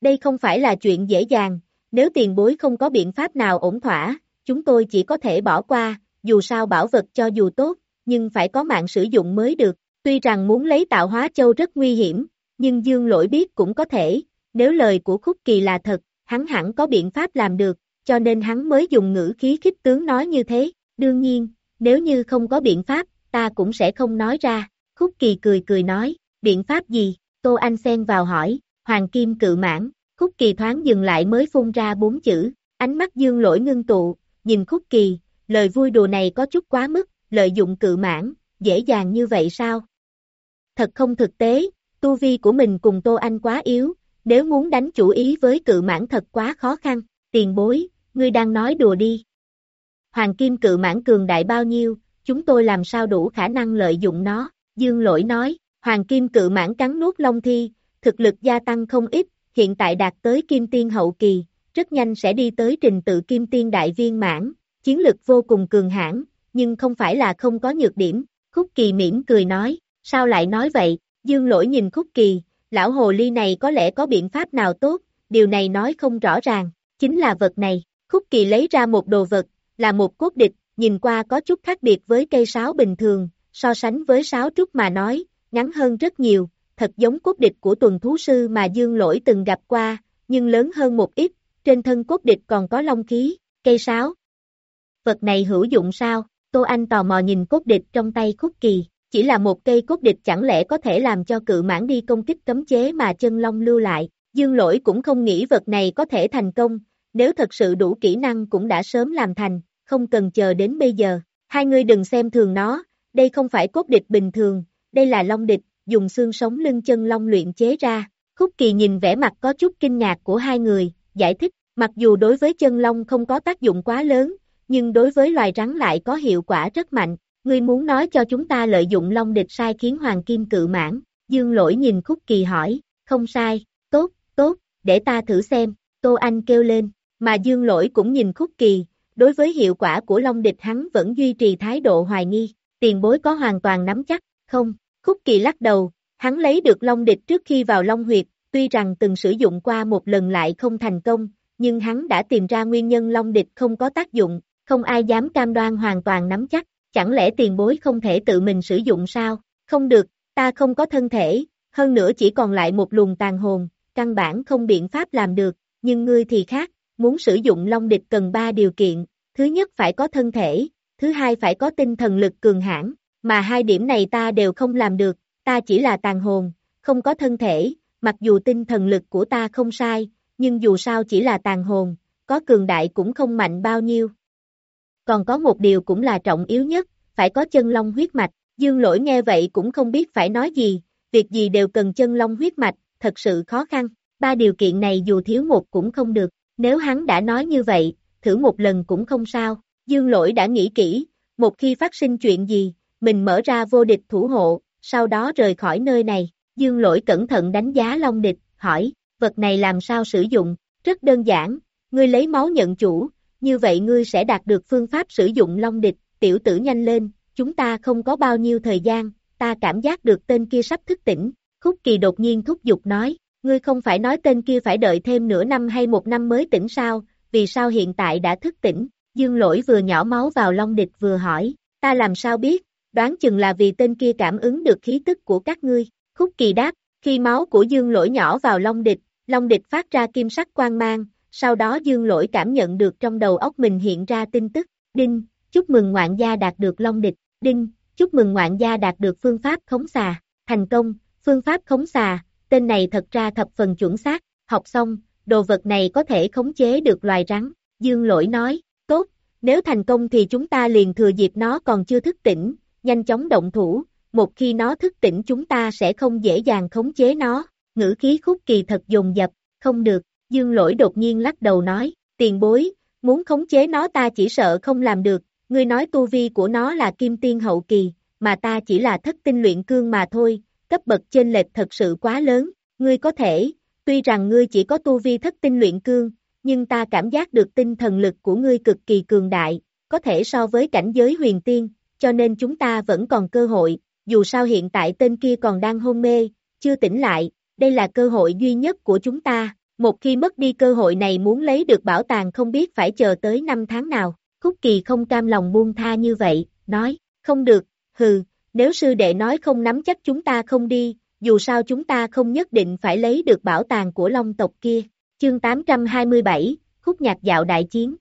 B: Đây không phải là chuyện dễ dàng, nếu tiền bối không có biện pháp nào ổn thỏa, chúng tôi chỉ có thể bỏ qua, dù sao bảo vật cho dù tốt, nhưng phải có mạng sử dụng mới được, tuy rằng muốn lấy tạo hóa châu rất nguy hiểm, nhưng Dương Lỗi biết cũng có thể, nếu lời của Khúc Kỳ là thật, hắn hẳn có biện pháp làm được, cho nên hắn mới dùng ngữ khí khích tướng nói như thế, đương nhiên, nếu như không có biện pháp, ta cũng sẽ không nói ra, Khúc Kỳ cười cười nói, biện pháp gì, Tô Anh xen vào hỏi, Hoàng Kim cự mãn, Khúc Kỳ thoáng dừng lại mới phun ra bốn chữ, ánh mắt Dương Lỗi ngưng tụ, nhìn Khúc Kỳ, lời vui đùa này có chút quá mức, lợi dụng cự mãn, dễ dàng như vậy sao? Thật không thực tế, tu vi của mình cùng Tô Anh quá yếu, nếu muốn đánh chủ ý với cự mãn thật quá khó khăn, tiền bối, ngươi đang nói đùa đi. Hoàng kim cự mãn cường đại bao nhiêu, chúng tôi làm sao đủ khả năng lợi dụng nó, dương lỗi nói, hoàng kim cự mãn cắn nuốt long thi, thực lực gia tăng không ít, hiện tại đạt tới kim tiên hậu kỳ, rất nhanh sẽ đi tới trình tự kim tiên đại viên mãn, chiến lực vô cùng cường hãn, nhưng không phải là không có nhược điểm, khúc kỳ mỉm cười nói, sao lại nói vậy, dương lỗi nhìn khúc kỳ, lão hồ ly này có lẽ có biện pháp nào tốt, điều này nói không rõ ràng, chính là vật này, khúc kỳ lấy ra một đồ vật, là một cốt địch, nhìn qua có chút khác biệt với cây sáo bình thường, so sánh với sáo trúc mà nói, ngắn hơn rất nhiều, thật giống cốt địch của tuần thú sư mà dương lỗi từng gặp qua, nhưng lớn hơn một ít, trên thân cốt địch còn có long khí, cây sáo. Vật này hữu dụng sao? Tô Anh tò mò nhìn cốt địch trong tay khúc kỳ, chỉ là một cây cốt địch chẳng lẽ có thể làm cho cự mãn đi công kích cấm chế mà chân long lưu lại, dương lỗi cũng không nghĩ vật này có thể thành công, nếu thật sự đủ kỹ năng cũng đã sớm làm thành, không cần chờ đến bây giờ, hai người đừng xem thường nó, đây không phải cốt địch bình thường, đây là long địch, dùng xương sống lưng chân long luyện chế ra, khúc kỳ nhìn vẻ mặt có chút kinh ngạc của hai người, giải thích, mặc dù đối với chân long không có tác dụng quá lớn, nhưng đối với loài rắn lại có hiệu quả rất mạnh, ngươi muốn nói cho chúng ta lợi dụng long địch sai khiến hoàng kim cự mãn, dương lỗi nhìn khúc kỳ hỏi, không sai, tốt, tốt, để ta thử xem, Tô Anh kêu lên, mà dương lỗi cũng nhìn khúc kỳ, đối với hiệu quả của long địch hắn vẫn duy trì thái độ hoài nghi, tiền bối có hoàn toàn nắm chắc, không, khúc kỳ lắc đầu, hắn lấy được long địch trước khi vào long huyệt, tuy rằng từng sử dụng qua một lần lại không thành công, nhưng hắn đã tìm ra nguyên nhân long địch không có tác dụng, không ai dám cam đoan hoàn toàn nắm chắc, chẳng lẽ tiền bối không thể tự mình sử dụng sao, không được, ta không có thân thể, hơn nữa chỉ còn lại một luồng tàn hồn, căn bản không biện pháp làm được, nhưng ngươi thì khác, muốn sử dụng long địch cần ba điều kiện, thứ nhất phải có thân thể, thứ hai phải có tinh thần lực cường hãn, mà hai điểm này ta đều không làm được, ta chỉ là tàn hồn, không có thân thể, mặc dù tinh thần lực của ta không sai, nhưng dù sao chỉ là tàn hồn, có cường đại cũng không mạnh bao nhiêu. Còn có một điều cũng là trọng yếu nhất, phải có chân long huyết mạch, dương lỗi nghe vậy cũng không biết phải nói gì, việc gì đều cần chân long huyết mạch, thật sự khó khăn, ba điều kiện này dù thiếu một cũng không được, nếu hắn đã nói như vậy, thử một lần cũng không sao, dương lỗi đã nghĩ kỹ, một khi phát sinh chuyện gì, mình mở ra vô địch thủ hộ, sau đó rời khỏi nơi này, dương lỗi cẩn thận đánh giá long địch, hỏi, vật này làm sao sử dụng, rất đơn giản, ngươi lấy máu nhận chủ, như vậy ngươi sẽ đạt được phương pháp sử dụng long địch, tiểu tử nhanh lên, chúng ta không có bao nhiêu thời gian, ta cảm giác được tên kia sắp thức tỉnh, khúc kỳ đột nhiên thúc giục nói, ngươi không phải nói tên kia phải đợi thêm nửa năm hay một năm mới tỉnh sao, vì sao hiện tại đã thức tỉnh, dương lỗi vừa nhỏ máu vào long địch vừa hỏi, ta làm sao biết, đoán chừng là vì tên kia cảm ứng được khí tức của các ngươi, khúc kỳ đáp, khi máu của dương lỗi nhỏ vào long địch, long địch phát ra kim sắc quang mang, sau đó dương lỗi cảm nhận được trong đầu óc mình hiện ra tin tức, đinh, chúc mừng ngoạn gia đạt được long địch, đinh, chúc mừng ngoạn gia đạt được phương pháp khống xà, thành công, phương pháp khống xà, tên này thật ra thập phần chuẩn xác, học xong, đồ vật này có thể khống chế được loài rắn, dương lỗi nói, tốt, Nếu thành công thì chúng ta liền thừa dịp nó còn chưa thức tỉnh, nhanh chóng động thủ, một khi nó thức tỉnh chúng ta sẽ không dễ dàng khống chế nó. Ngữ khí khúc kỳ thật dùng dập, không được, dương lỗi đột nhiên lắc đầu nói, tiền bối, muốn khống chế nó ta chỉ sợ không làm được, ngươi nói tu vi của nó là kim tiên hậu kỳ, mà ta chỉ là thất tinh luyện cương mà thôi, cấp bậc chênh lệch thật sự quá lớn, ngươi có thể, tuy rằng ngươi chỉ có tu vi thất tinh luyện cương, nhưng ta cảm giác được tinh thần lực của ngươi cực kỳ cường đại, có thể so với cảnh giới huyền tiên, cho nên chúng ta vẫn còn cơ hội, dù sao hiện tại tên kia còn đang hôn mê, chưa tỉnh lại, đây là cơ hội duy nhất của chúng ta, một khi mất đi cơ hội này muốn lấy được bảo tàng không biết phải chờ tới năm tháng nào, Khúc Kỳ không cam lòng buông tha như vậy, nói, không được, hừ, nếu sư đệ nói không nắm chắc chúng ta không đi, dù sao chúng ta không nhất định phải lấy được bảo tàng của long tộc kia. Chương 827, Khúc nhạc dạo đại chiến.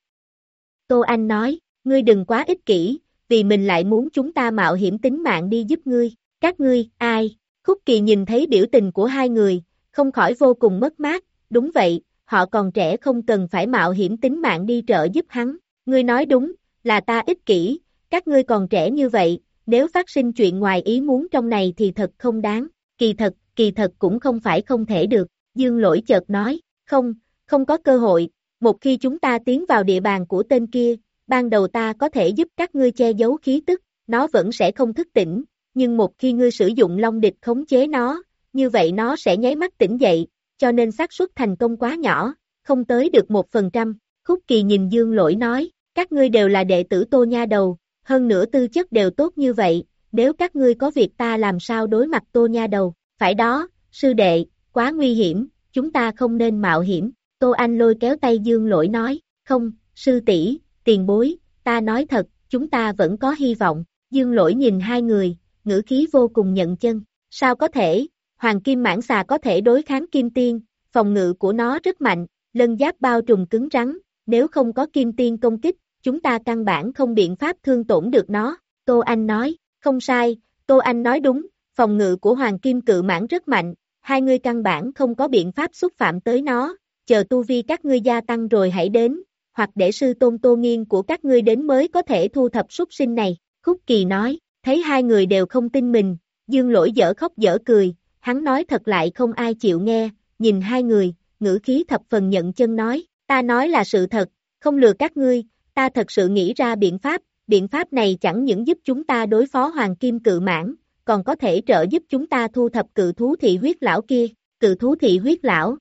B: Tô Anh nói, ngươi đừng quá ích kỷ, vì mình lại muốn chúng ta mạo hiểm tính mạng đi giúp ngươi. Các ngươi, ai? Khúc Kỳ nhìn thấy biểu tình của hai người, không khỏi vô cùng mất mát, đúng vậy, họ còn trẻ không cần phải mạo hiểm tính mạng đi trợ giúp hắn. Ngươi nói đúng, là ta ích kỷ, các ngươi còn trẻ như vậy, nếu phát sinh chuyện ngoài ý muốn trong này thì thật không đáng, kỳ thật, kỳ thật cũng không phải không thể được, dương lỗi chợt nói, không, không có cơ hội, một khi chúng ta tiến vào địa bàn của tên kia, ban đầu ta có thể giúp các ngươi che giấu khí tức, nó vẫn sẽ không thức tỉnh, nhưng một khi ngươi sử dụng long địch khống chế nó, như vậy nó sẽ nháy mắt tỉnh dậy, cho nên xác suất thành công quá nhỏ, không tới được một phần trăm. Khúc Kỳ nhìn Dương Lỗi nói, các ngươi đều là đệ tử Tô Nha Đầu, hơn nữa tư chất đều tốt như vậy, nếu các ngươi có việc ta làm sao đối mặt Tô Nha Đầu, phải đó, sư đệ, quá nguy hiểm, chúng ta không nên mạo hiểm. Tô Anh lôi kéo tay Dương Lỗi nói, không, sư tỷ, tiền bối, ta nói thật, chúng ta vẫn có hy vọng. Dương Lỗi nhìn hai người, ngữ khí vô cùng nhận chân, sao có thể, Hoàng Kim Mãn Xà có thể đối kháng Kim Tiên, phòng ngự của nó rất mạnh, lân giáp bao trùm cứng rắn, nếu không có Kim Tiên công kích, chúng ta căn bản không biện pháp thương tổn được nó. Tô Anh nói, không sai, Tô Anh nói đúng, phòng ngự của Hoàng Kim Cự Mãn rất mạnh, hai người căn bản không có biện pháp xúc phạm tới nó, chờ tu vi các ngươi gia tăng rồi hãy đến, hoặc để sư tôn tô nghiên của các ngươi đến mới có thể thu thập súc sinh này. Khúc Kỳ nói, thấy hai người đều không tin mình, dương lỗi dở khóc dở cười, hắn nói thật lại không ai chịu nghe, nhìn hai người, ngữ khí thập phần nhận chân nói, ta nói là sự thật, không lừa các ngươi, ta thật sự nghĩ ra biện pháp, biện pháp này chẳng những giúp chúng ta đối phó hoàng kim cự mãn, còn có thể trợ giúp chúng ta thu thập cự thú thị huyết lão kia, cự thú thị huyết lão.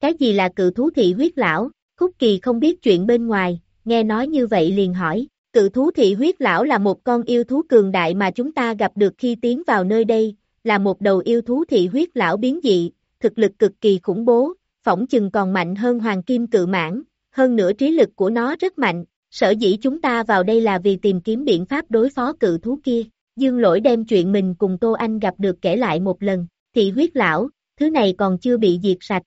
B: Cái gì là cự thú thị huyết lão? Khúc Kỳ không biết chuyện bên ngoài, nghe nói như vậy liền hỏi, cự thú thị huyết lão là một con yêu thú cường đại mà chúng ta gặp được khi tiến vào nơi đây, là một đầu yêu thú thị huyết lão biến dị, thực lực cực kỳ khủng bố, phỏng chừng còn mạnh hơn hoàng kim cự mãn, hơn nữa trí lực của nó rất mạnh, sở dĩ chúng ta vào đây là vì tìm kiếm biện pháp đối phó cự thú kia. Dương lỗi đem chuyện mình cùng Tô Anh gặp được kể lại một lần, thị huyết lão, thứ này còn chưa bị diệt sạch.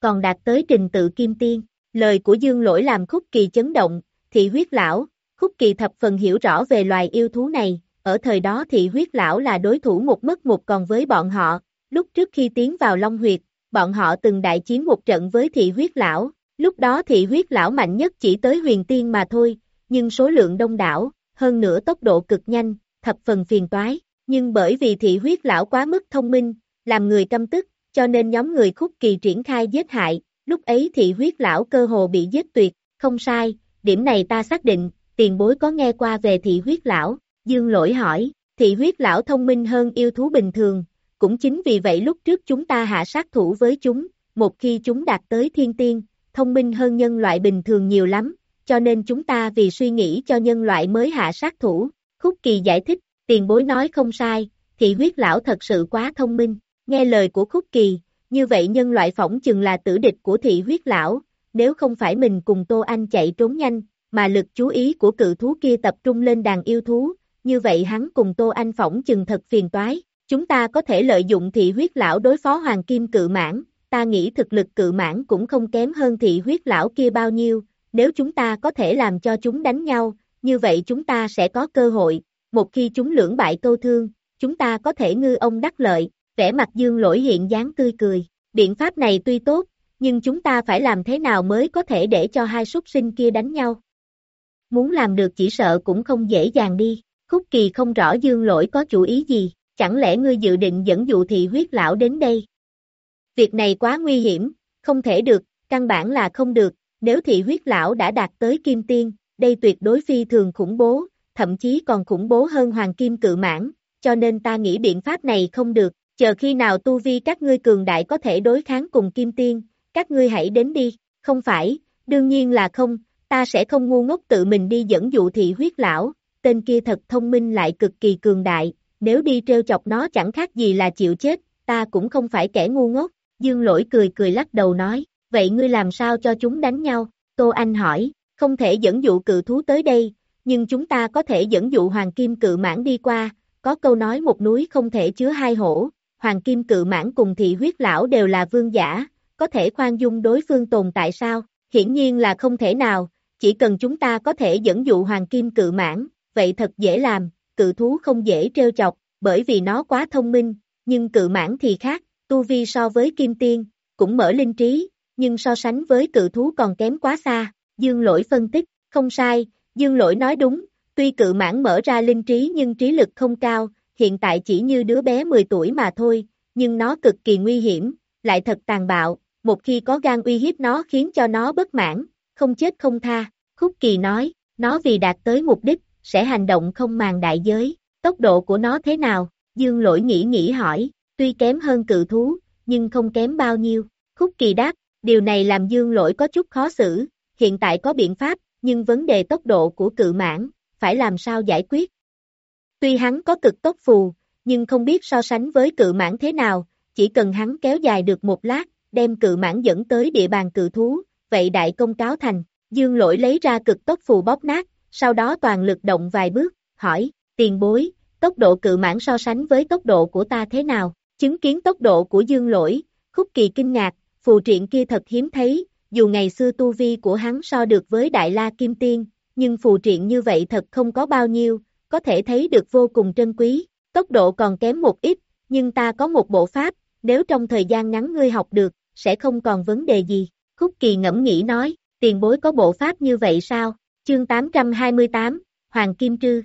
B: Còn đạt tới trình tự kim tiên, lời của Dương lỗi làm khúc kỳ chấn động, thị huyết lão, khúc kỳ thập phần hiểu rõ về loài yêu thú này, ở thời đó thị huyết lão là đối thủ một mất một còn với bọn họ, lúc trước khi tiến vào Long Huyệt, bọn họ từng đại chiến một trận với thị huyết lão, lúc đó thị huyết lão mạnh nhất chỉ tới huyền tiên mà thôi, nhưng số lượng đông đảo, hơn nữa tốc độ cực nhanh, thập phần phiền toái, nhưng bởi vì thị huyết lão quá mức thông minh, làm người căm tức, cho nên nhóm người khúc kỳ triển khai giết hại, lúc ấy thị huyết lão cơ hồ bị giết tuyệt, không sai, điểm này ta xác định, tiền bối có nghe qua về thị huyết lão, dương lỗi hỏi, thị huyết lão thông minh hơn yêu thú bình thường, cũng chính vì vậy lúc trước chúng ta hạ sát thủ với chúng, một khi chúng đạt tới thiên tiên, thông minh hơn nhân loại bình thường nhiều lắm, cho nên chúng ta vì suy nghĩ cho nhân loại mới hạ sát thủ. Khúc Kỳ giải thích, tiền bối nói không sai, thị huyết lão thật sự quá thông minh, nghe lời của Khúc Kỳ, như vậy nhân loại phỏng chừng là tử địch của thị huyết lão, nếu không phải mình cùng Tô Anh chạy trốn nhanh, mà lực chú ý của cự thú kia tập trung lên đàn yêu thú, như vậy hắn cùng Tô Anh phỏng chừng thật phiền toái, chúng ta có thể lợi dụng thị huyết lão đối phó hoàng kim cự mãn, ta nghĩ thực lực cự mãn cũng không kém hơn thị huyết lão kia bao nhiêu, nếu chúng ta có thể làm cho chúng đánh nhau, như vậy chúng ta sẽ có cơ hội, một khi chúng lưỡng bại câu thương, chúng ta có thể ngư ông đắc lợi, vẻ mặt dương lỗi hiện dáng tươi cười, biện pháp này tuy tốt, nhưng chúng ta phải làm thế nào mới có thể để cho hai súc sinh kia đánh nhau. muốn làm được chỉ sợ cũng không dễ dàng đi. Khúc Kỳ không rõ Dương Lỗi có chủ ý gì, chẳng lẽ ngươi dự định dẫn dụ thị huyết lão đến đây? Việc này quá nguy hiểm, không thể được, căn bản là không được, nếu thị huyết lão đã đạt tới kim tiên, đây tuyệt đối phi thường khủng bố, thậm chí còn khủng bố hơn hoàng kim cự mãn, cho nên ta nghĩ biện pháp này không được, chờ khi nào tu vi các ngươi cường đại có thể đối kháng cùng kim tiên, các ngươi hãy đến đi, không phải, đương nhiên là không, ta sẽ không ngu ngốc tự mình đi dẫn dụ thị huyết lão, tên kia thật thông minh lại cực kỳ cường đại, nếu đi treo chọc nó chẳng khác gì là chịu chết, ta cũng không phải kẻ ngu ngốc, dương lỗi cười cười lắc đầu nói, vậy ngươi làm sao cho chúng đánh nhau, Tô Anh hỏi, không thể dẫn dụ cự thú tới đây, nhưng chúng ta có thể dẫn dụ hoàng kim cự mãn đi qua, có câu nói một núi không thể chứa hai hổ, hoàng kim cự mãn cùng thị huyết lão đều là vương giả, có thể khoan dung đối phương tồn tại sao, hiển nhiên là không thể nào, chỉ cần chúng ta có thể dẫn dụ hoàng kim cự mãn, vậy thật dễ làm, cự thú không dễ trêu chọc, bởi vì nó quá thông minh, nhưng cự mãn thì khác, tu vi so với kim tiên, cũng mở linh trí, nhưng so sánh với cự thú còn kém quá xa, dương lỗi phân tích, không sai, dương lỗi nói đúng, tuy cự mãn mở ra linh trí nhưng trí lực không cao, hiện tại chỉ như đứa bé 10 tuổi mà thôi, nhưng nó cực kỳ nguy hiểm, lại thật tàn bạo, một khi có gan uy hiếp nó khiến cho nó bất mãn, không chết không tha, Khúc Kỳ nói, nó vì đạt tới mục đích, sẽ hành động không màng đại giới, tốc độ của nó thế nào, Dương lỗi nghĩ nghĩ hỏi, tuy kém hơn cự thú, nhưng không kém bao nhiêu, Khúc Kỳ đáp, điều này làm Dương lỗi có chút khó xử, hiện tại có biện pháp, nhưng vấn đề tốc độ của cự mãn, phải làm sao giải quyết. Tuy hắn có cực tốc phù, nhưng không biết so sánh với cự mãn thế nào, chỉ cần hắn kéo dài được một lát, đem cự mãn dẫn tới địa bàn cự thú, vậy đại công cáo thành, dương lỗi lấy ra cực tốc phù bóp nát, sau đó toàn lực động vài bước, hỏi, tiền bối, tốc độ cự mãn so sánh với tốc độ của ta thế nào, chứng kiến tốc độ của dương lỗi, khúc kỳ kinh ngạc, phù triện kia thật hiếm thấy, dù ngày xưa tu vi của hắn so được với Đại La Kim Tiên, nhưng phù triện như vậy thật không có bao nhiêu, có thể thấy được vô cùng trân quý, tốc độ còn kém một ít, nhưng ta có một bộ pháp, nếu trong thời gian ngắn ngươi học được, sẽ không còn vấn đề gì. Khúc Kỳ ngẫm nghĩ nói, tiền bối có bộ pháp như vậy sao? Chương 828, Hoàng Kim Trư.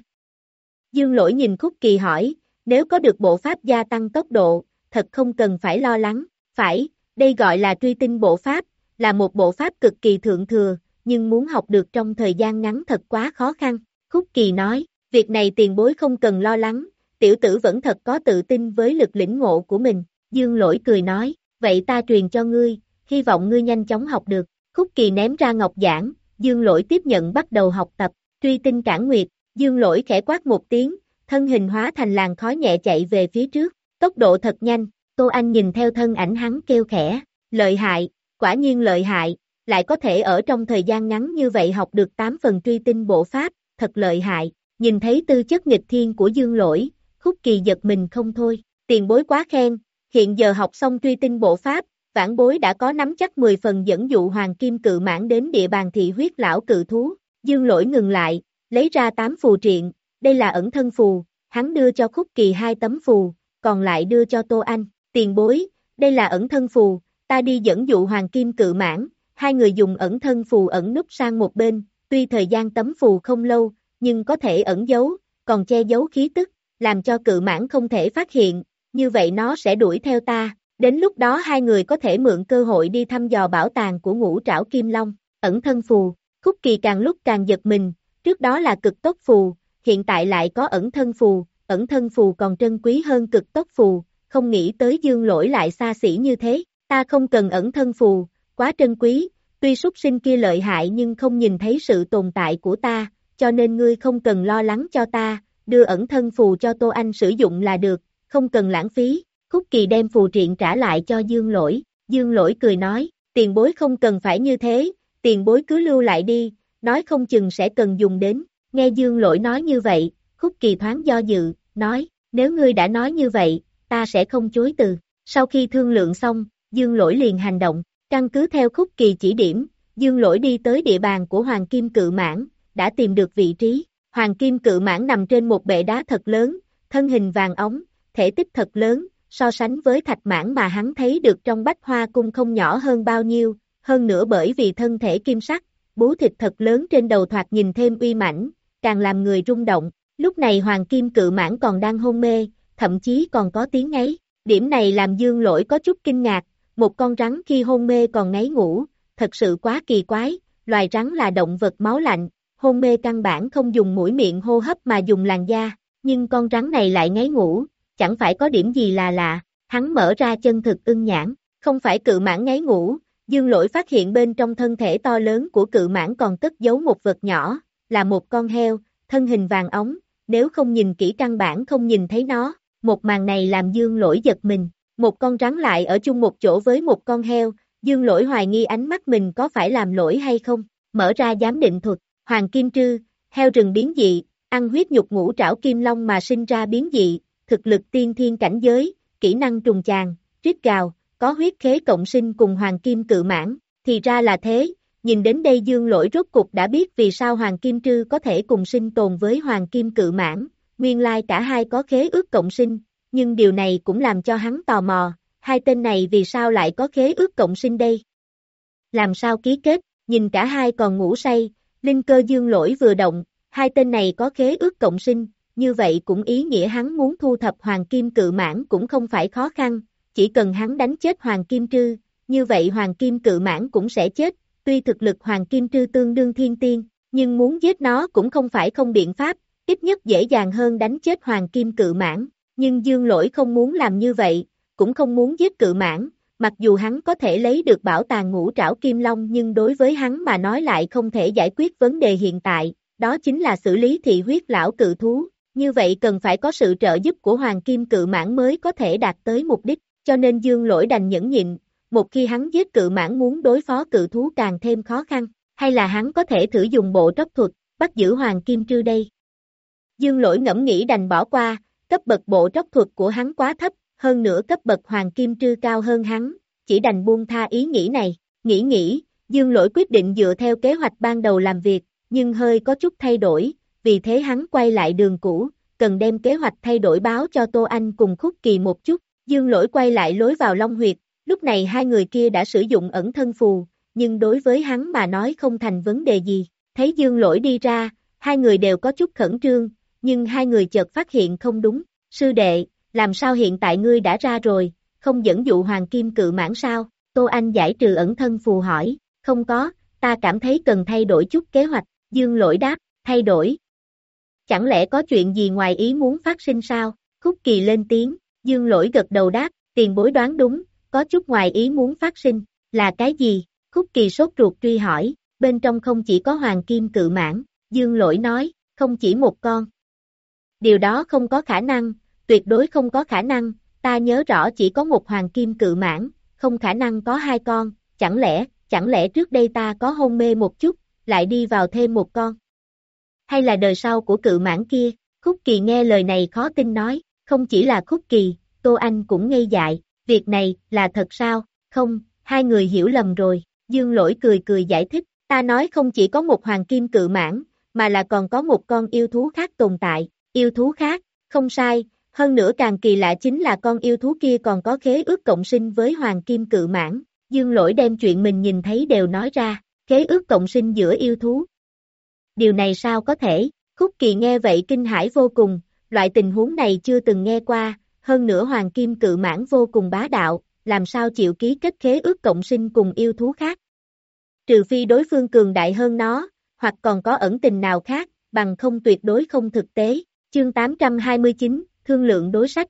B: Dương lỗi nhìn Khúc Kỳ hỏi, nếu có được bộ pháp gia tăng tốc độ, thật không cần phải lo lắng, phải, đây gọi là truy tinh bộ pháp, là một bộ pháp cực kỳ thượng thừa, nhưng muốn học được trong thời gian ngắn thật quá khó khăn. Khúc Kỳ nói, việc này tiền bối không cần lo lắng, tiểu tử vẫn thật có tự tin với lực lĩnh ngộ của mình. Dương lỗi cười nói, vậy ta truyền cho ngươi, hy vọng ngươi nhanh chóng học được. Khúc Kỳ ném ra ngọc giảng, Dương lỗi tiếp nhận bắt đầu học tập, truy tinh cản nguyệt, Dương lỗi khẽ quát một tiếng, thân hình hóa thành làn khói nhẹ chạy về phía trước, tốc độ thật nhanh, Tô Anh nhìn theo thân ảnh hắn kêu khẽ, lợi hại, quả nhiên lợi hại, lại có thể ở trong thời gian ngắn như vậy học được 8 phần truy tinh bộ pháp, thật lợi hại, nhìn thấy tư chất nghịch thiên của dương lỗi, khúc kỳ giật mình không thôi, tiền bối quá khen, hiện giờ học xong truy tinh bộ pháp, vãn bối đã có nắm chắc 10 phần dẫn dụ hoàng kim cự mãn đến địa bàn thị huyết lão cự thú, dương lỗi ngừng lại, lấy ra 8 phù triện, đây là ẩn thân phù, hắn đưa cho khúc kỳ hai tấm phù, còn lại đưa cho Tô Anh, tiền bối, đây là ẩn thân phù, ta đi dẫn dụ hoàng kim cự mãn, hai người dùng ẩn thân phù ẩn núp sang một bên, tuy thời gian tấm phù không lâu, nhưng có thể ẩn giấu, còn che giấu khí tức, làm cho cự mãn không thể phát hiện, như vậy nó sẽ đuổi theo ta, đến lúc đó hai người có thể mượn cơ hội đi thăm dò bảo tàng của ngũ trảo kim long, ẩn thân phù, khúc kỳ càng lúc càng giật mình, trước đó là cực tốc phù, hiện tại lại có ẩn thân phù, ẩn thân phù còn trân quý hơn cực tốc phù, không nghĩ tới dương lỗi lại xa xỉ như thế, ta không cần ẩn thân phù, quá trân quý, tuy súc sinh kia lợi hại nhưng không nhìn thấy sự tồn tại của ta, cho nên ngươi không cần lo lắng cho ta, đưa ẩn thân phù cho Tô Anh sử dụng là được, không cần lãng phí. Khúc Kỳ đem phù triện trả lại cho Dương Lỗi, Dương Lỗi cười nói, tiền bối không cần phải như thế, tiền bối cứ lưu lại đi, nói không chừng sẽ cần dùng đến. Nghe Dương Lỗi nói như vậy, Khúc Kỳ thoáng do dự, nói, nếu ngươi đã nói như vậy, ta sẽ không chối từ. Sau khi thương lượng xong, Dương Lỗi liền hành động, căn cứ theo khúc kỳ chỉ điểm, Dương Lỗi đi tới địa bàn của Hoàng Kim Cự Mãn, đã tìm được vị trí. Hoàng Kim Cự Mãn nằm trên một bệ đá thật lớn, thân hình vàng ống, thể tích thật lớn, so sánh với thạch mãn mà hắn thấy được trong bách hoa cung không nhỏ hơn bao nhiêu, hơn nữa bởi vì thân thể kim sắc, bú thịt thật lớn trên đầu thoạt nhìn thêm uy mãnh, càng làm người rung động. Lúc này Hoàng Kim cự mãn còn đang hôn mê, thậm chí còn có tiếng ngáy. Điểm này làm dương lỗi có chút kinh ngạc, một con rắn khi hôn mê còn ngáy ngủ, thật sự quá kỳ quái, loài rắn là động vật máu lạnh, hôn mê căn bản không dùng mũi miệng hô hấp mà dùng làn da, nhưng con rắn này lại ngáy ngủ, chẳng phải có điểm gì là lạ, hắn mở ra chân thực ưng nhãn, không phải cự mãn ngáy ngủ, dương lỗi phát hiện bên trong thân thể to lớn của cự mãn còn cất giấu một vật nhỏ, là một con heo, thân hình vàng ống, nếu không nhìn kỹ căn bản không nhìn thấy nó, một màn này làm dương lỗi giật mình, một con rắn lại ở chung một chỗ với một con heo, dương lỗi hoài nghi ánh mắt mình có phải làm lỗi hay không, mở ra giám định thuật, hoàng kim trư, heo rừng biến dị, ăn huyết nhục ngũ trảo kim long mà sinh ra biến dị, thực lực tiên thiên cảnh giới, kỹ năng trùng chàng, rít gào, có huyết khế cộng sinh cùng hoàng kim cự mãn, thì ra là thế, nhìn đến đây dương lỗi rốt cục đã biết vì sao hoàng kim trư có thể cùng sinh tồn với hoàng kim cự mãn, nguyên lai cả hai có khế ước cộng sinh, nhưng điều này cũng làm cho hắn tò mò, hai tên này vì sao lại có khế ước cộng sinh đây? Làm sao ký kết, nhìn cả hai còn ngủ say, linh cơ dương lỗi vừa động, hai tên này có khế ước cộng sinh, như vậy cũng ý nghĩa hắn muốn thu thập hoàng kim cự mãn cũng không phải khó khăn, chỉ cần hắn đánh chết hoàng kim trư, như vậy hoàng kim cự mãn cũng sẽ chết, tuy thực lực hoàng kim trư tương đương thiên tiên, nhưng muốn giết nó cũng không phải không biện pháp, ít nhất dễ dàng hơn đánh chết hoàng kim cự mãn, nhưng dương lỗi không muốn làm như vậy, cũng không muốn giết cự mãn, mặc dù hắn có thể lấy được bảo tàng ngũ trảo kim long nhưng đối với hắn mà nói lại không thể giải quyết vấn đề hiện tại, đó chính là xử lý thị huyết lão cự thú, như vậy cần phải có sự trợ giúp của hoàng kim cự mãn mới có thể đạt tới mục đích, cho nên dương lỗi đành nhẫn nhịn, một khi hắn giết cự mãn muốn đối phó cự thú càng thêm khó khăn, hay là hắn có thể thử dùng bộ tróc thuật, bắt giữ hoàng kim trư đây. Dương lỗi ngẫm nghĩ đành bỏ qua, cấp bậc bộ tróc thuật của hắn quá thấp, hơn nữa cấp bậc hoàng kim trư cao hơn hắn, chỉ đành buông tha ý nghĩ này, nghĩ nghĩ, dương lỗi quyết định dựa theo kế hoạch ban đầu làm việc, nhưng hơi có chút thay đổi, vì thế hắn quay lại đường cũ, cần đem kế hoạch thay đổi báo cho Tô Anh cùng khúc kỳ một chút, dương lỗi quay lại lối vào Long Huyệt, lúc này hai người kia đã sử dụng ẩn thân phù, nhưng đối với hắn mà nói không thành vấn đề gì, thấy dương lỗi đi ra, hai người đều có chút khẩn trương, nhưng hai người chợt phát hiện không đúng, sư đệ, làm sao hiện tại ngươi đã ra rồi, không dẫn dụ hoàng kim cự mãn sao, Tô Anh giải trừ ẩn thân phù hỏi, không có, ta cảm thấy cần thay đổi chút kế hoạch, dương lỗi đáp, thay đổi. Chẳng lẽ có chuyện gì ngoài ý muốn phát sinh sao, khúc kỳ lên tiếng, dương lỗi gật đầu đáp, tiền bối đoán đúng, có chút ngoài ý muốn phát sinh, là cái gì, khúc kỳ sốt ruột truy hỏi, bên trong không chỉ có hoàng kim cự mãn, dương lỗi nói, không chỉ một con. Điều đó không có khả năng, tuyệt đối không có khả năng, ta nhớ rõ chỉ có một hoàng kim cự mãn, không khả năng có hai con, chẳng lẽ, chẳng lẽ trước đây ta có hôn mê một chút, lại đi vào thêm một con. Hay là đời sau của cự mãn kia, Khúc Kỳ nghe lời này khó tin nói, không chỉ là Khúc Kỳ, Tô Anh cũng ngây dại, việc này, là thật sao, không, hai người hiểu lầm rồi, Dương Lỗi cười cười giải thích, ta nói không chỉ có một hoàng kim cự mãn, mà là còn có một con yêu thú khác tồn tại, yêu thú khác, không sai, hơn nữa càng kỳ lạ chính là con yêu thú kia còn có khế ước cộng sinh với hoàng kim cự mãn, dương lỗi đem chuyện mình nhìn thấy đều nói ra, khế ước cộng sinh giữa yêu thú. Điều này sao có thể, khúc kỳ nghe vậy kinh hãi vô cùng, loại tình huống này chưa từng nghe qua, hơn nữa hoàng kim cự mãn vô cùng bá đạo, làm sao chịu ký kết khế ước cộng sinh cùng yêu thú khác. Trừ phi đối phương cường đại hơn nó, hoặc còn có ẩn tình nào khác, bằng không tuyệt đối không thực tế. Chương 829, thương lượng đối sách.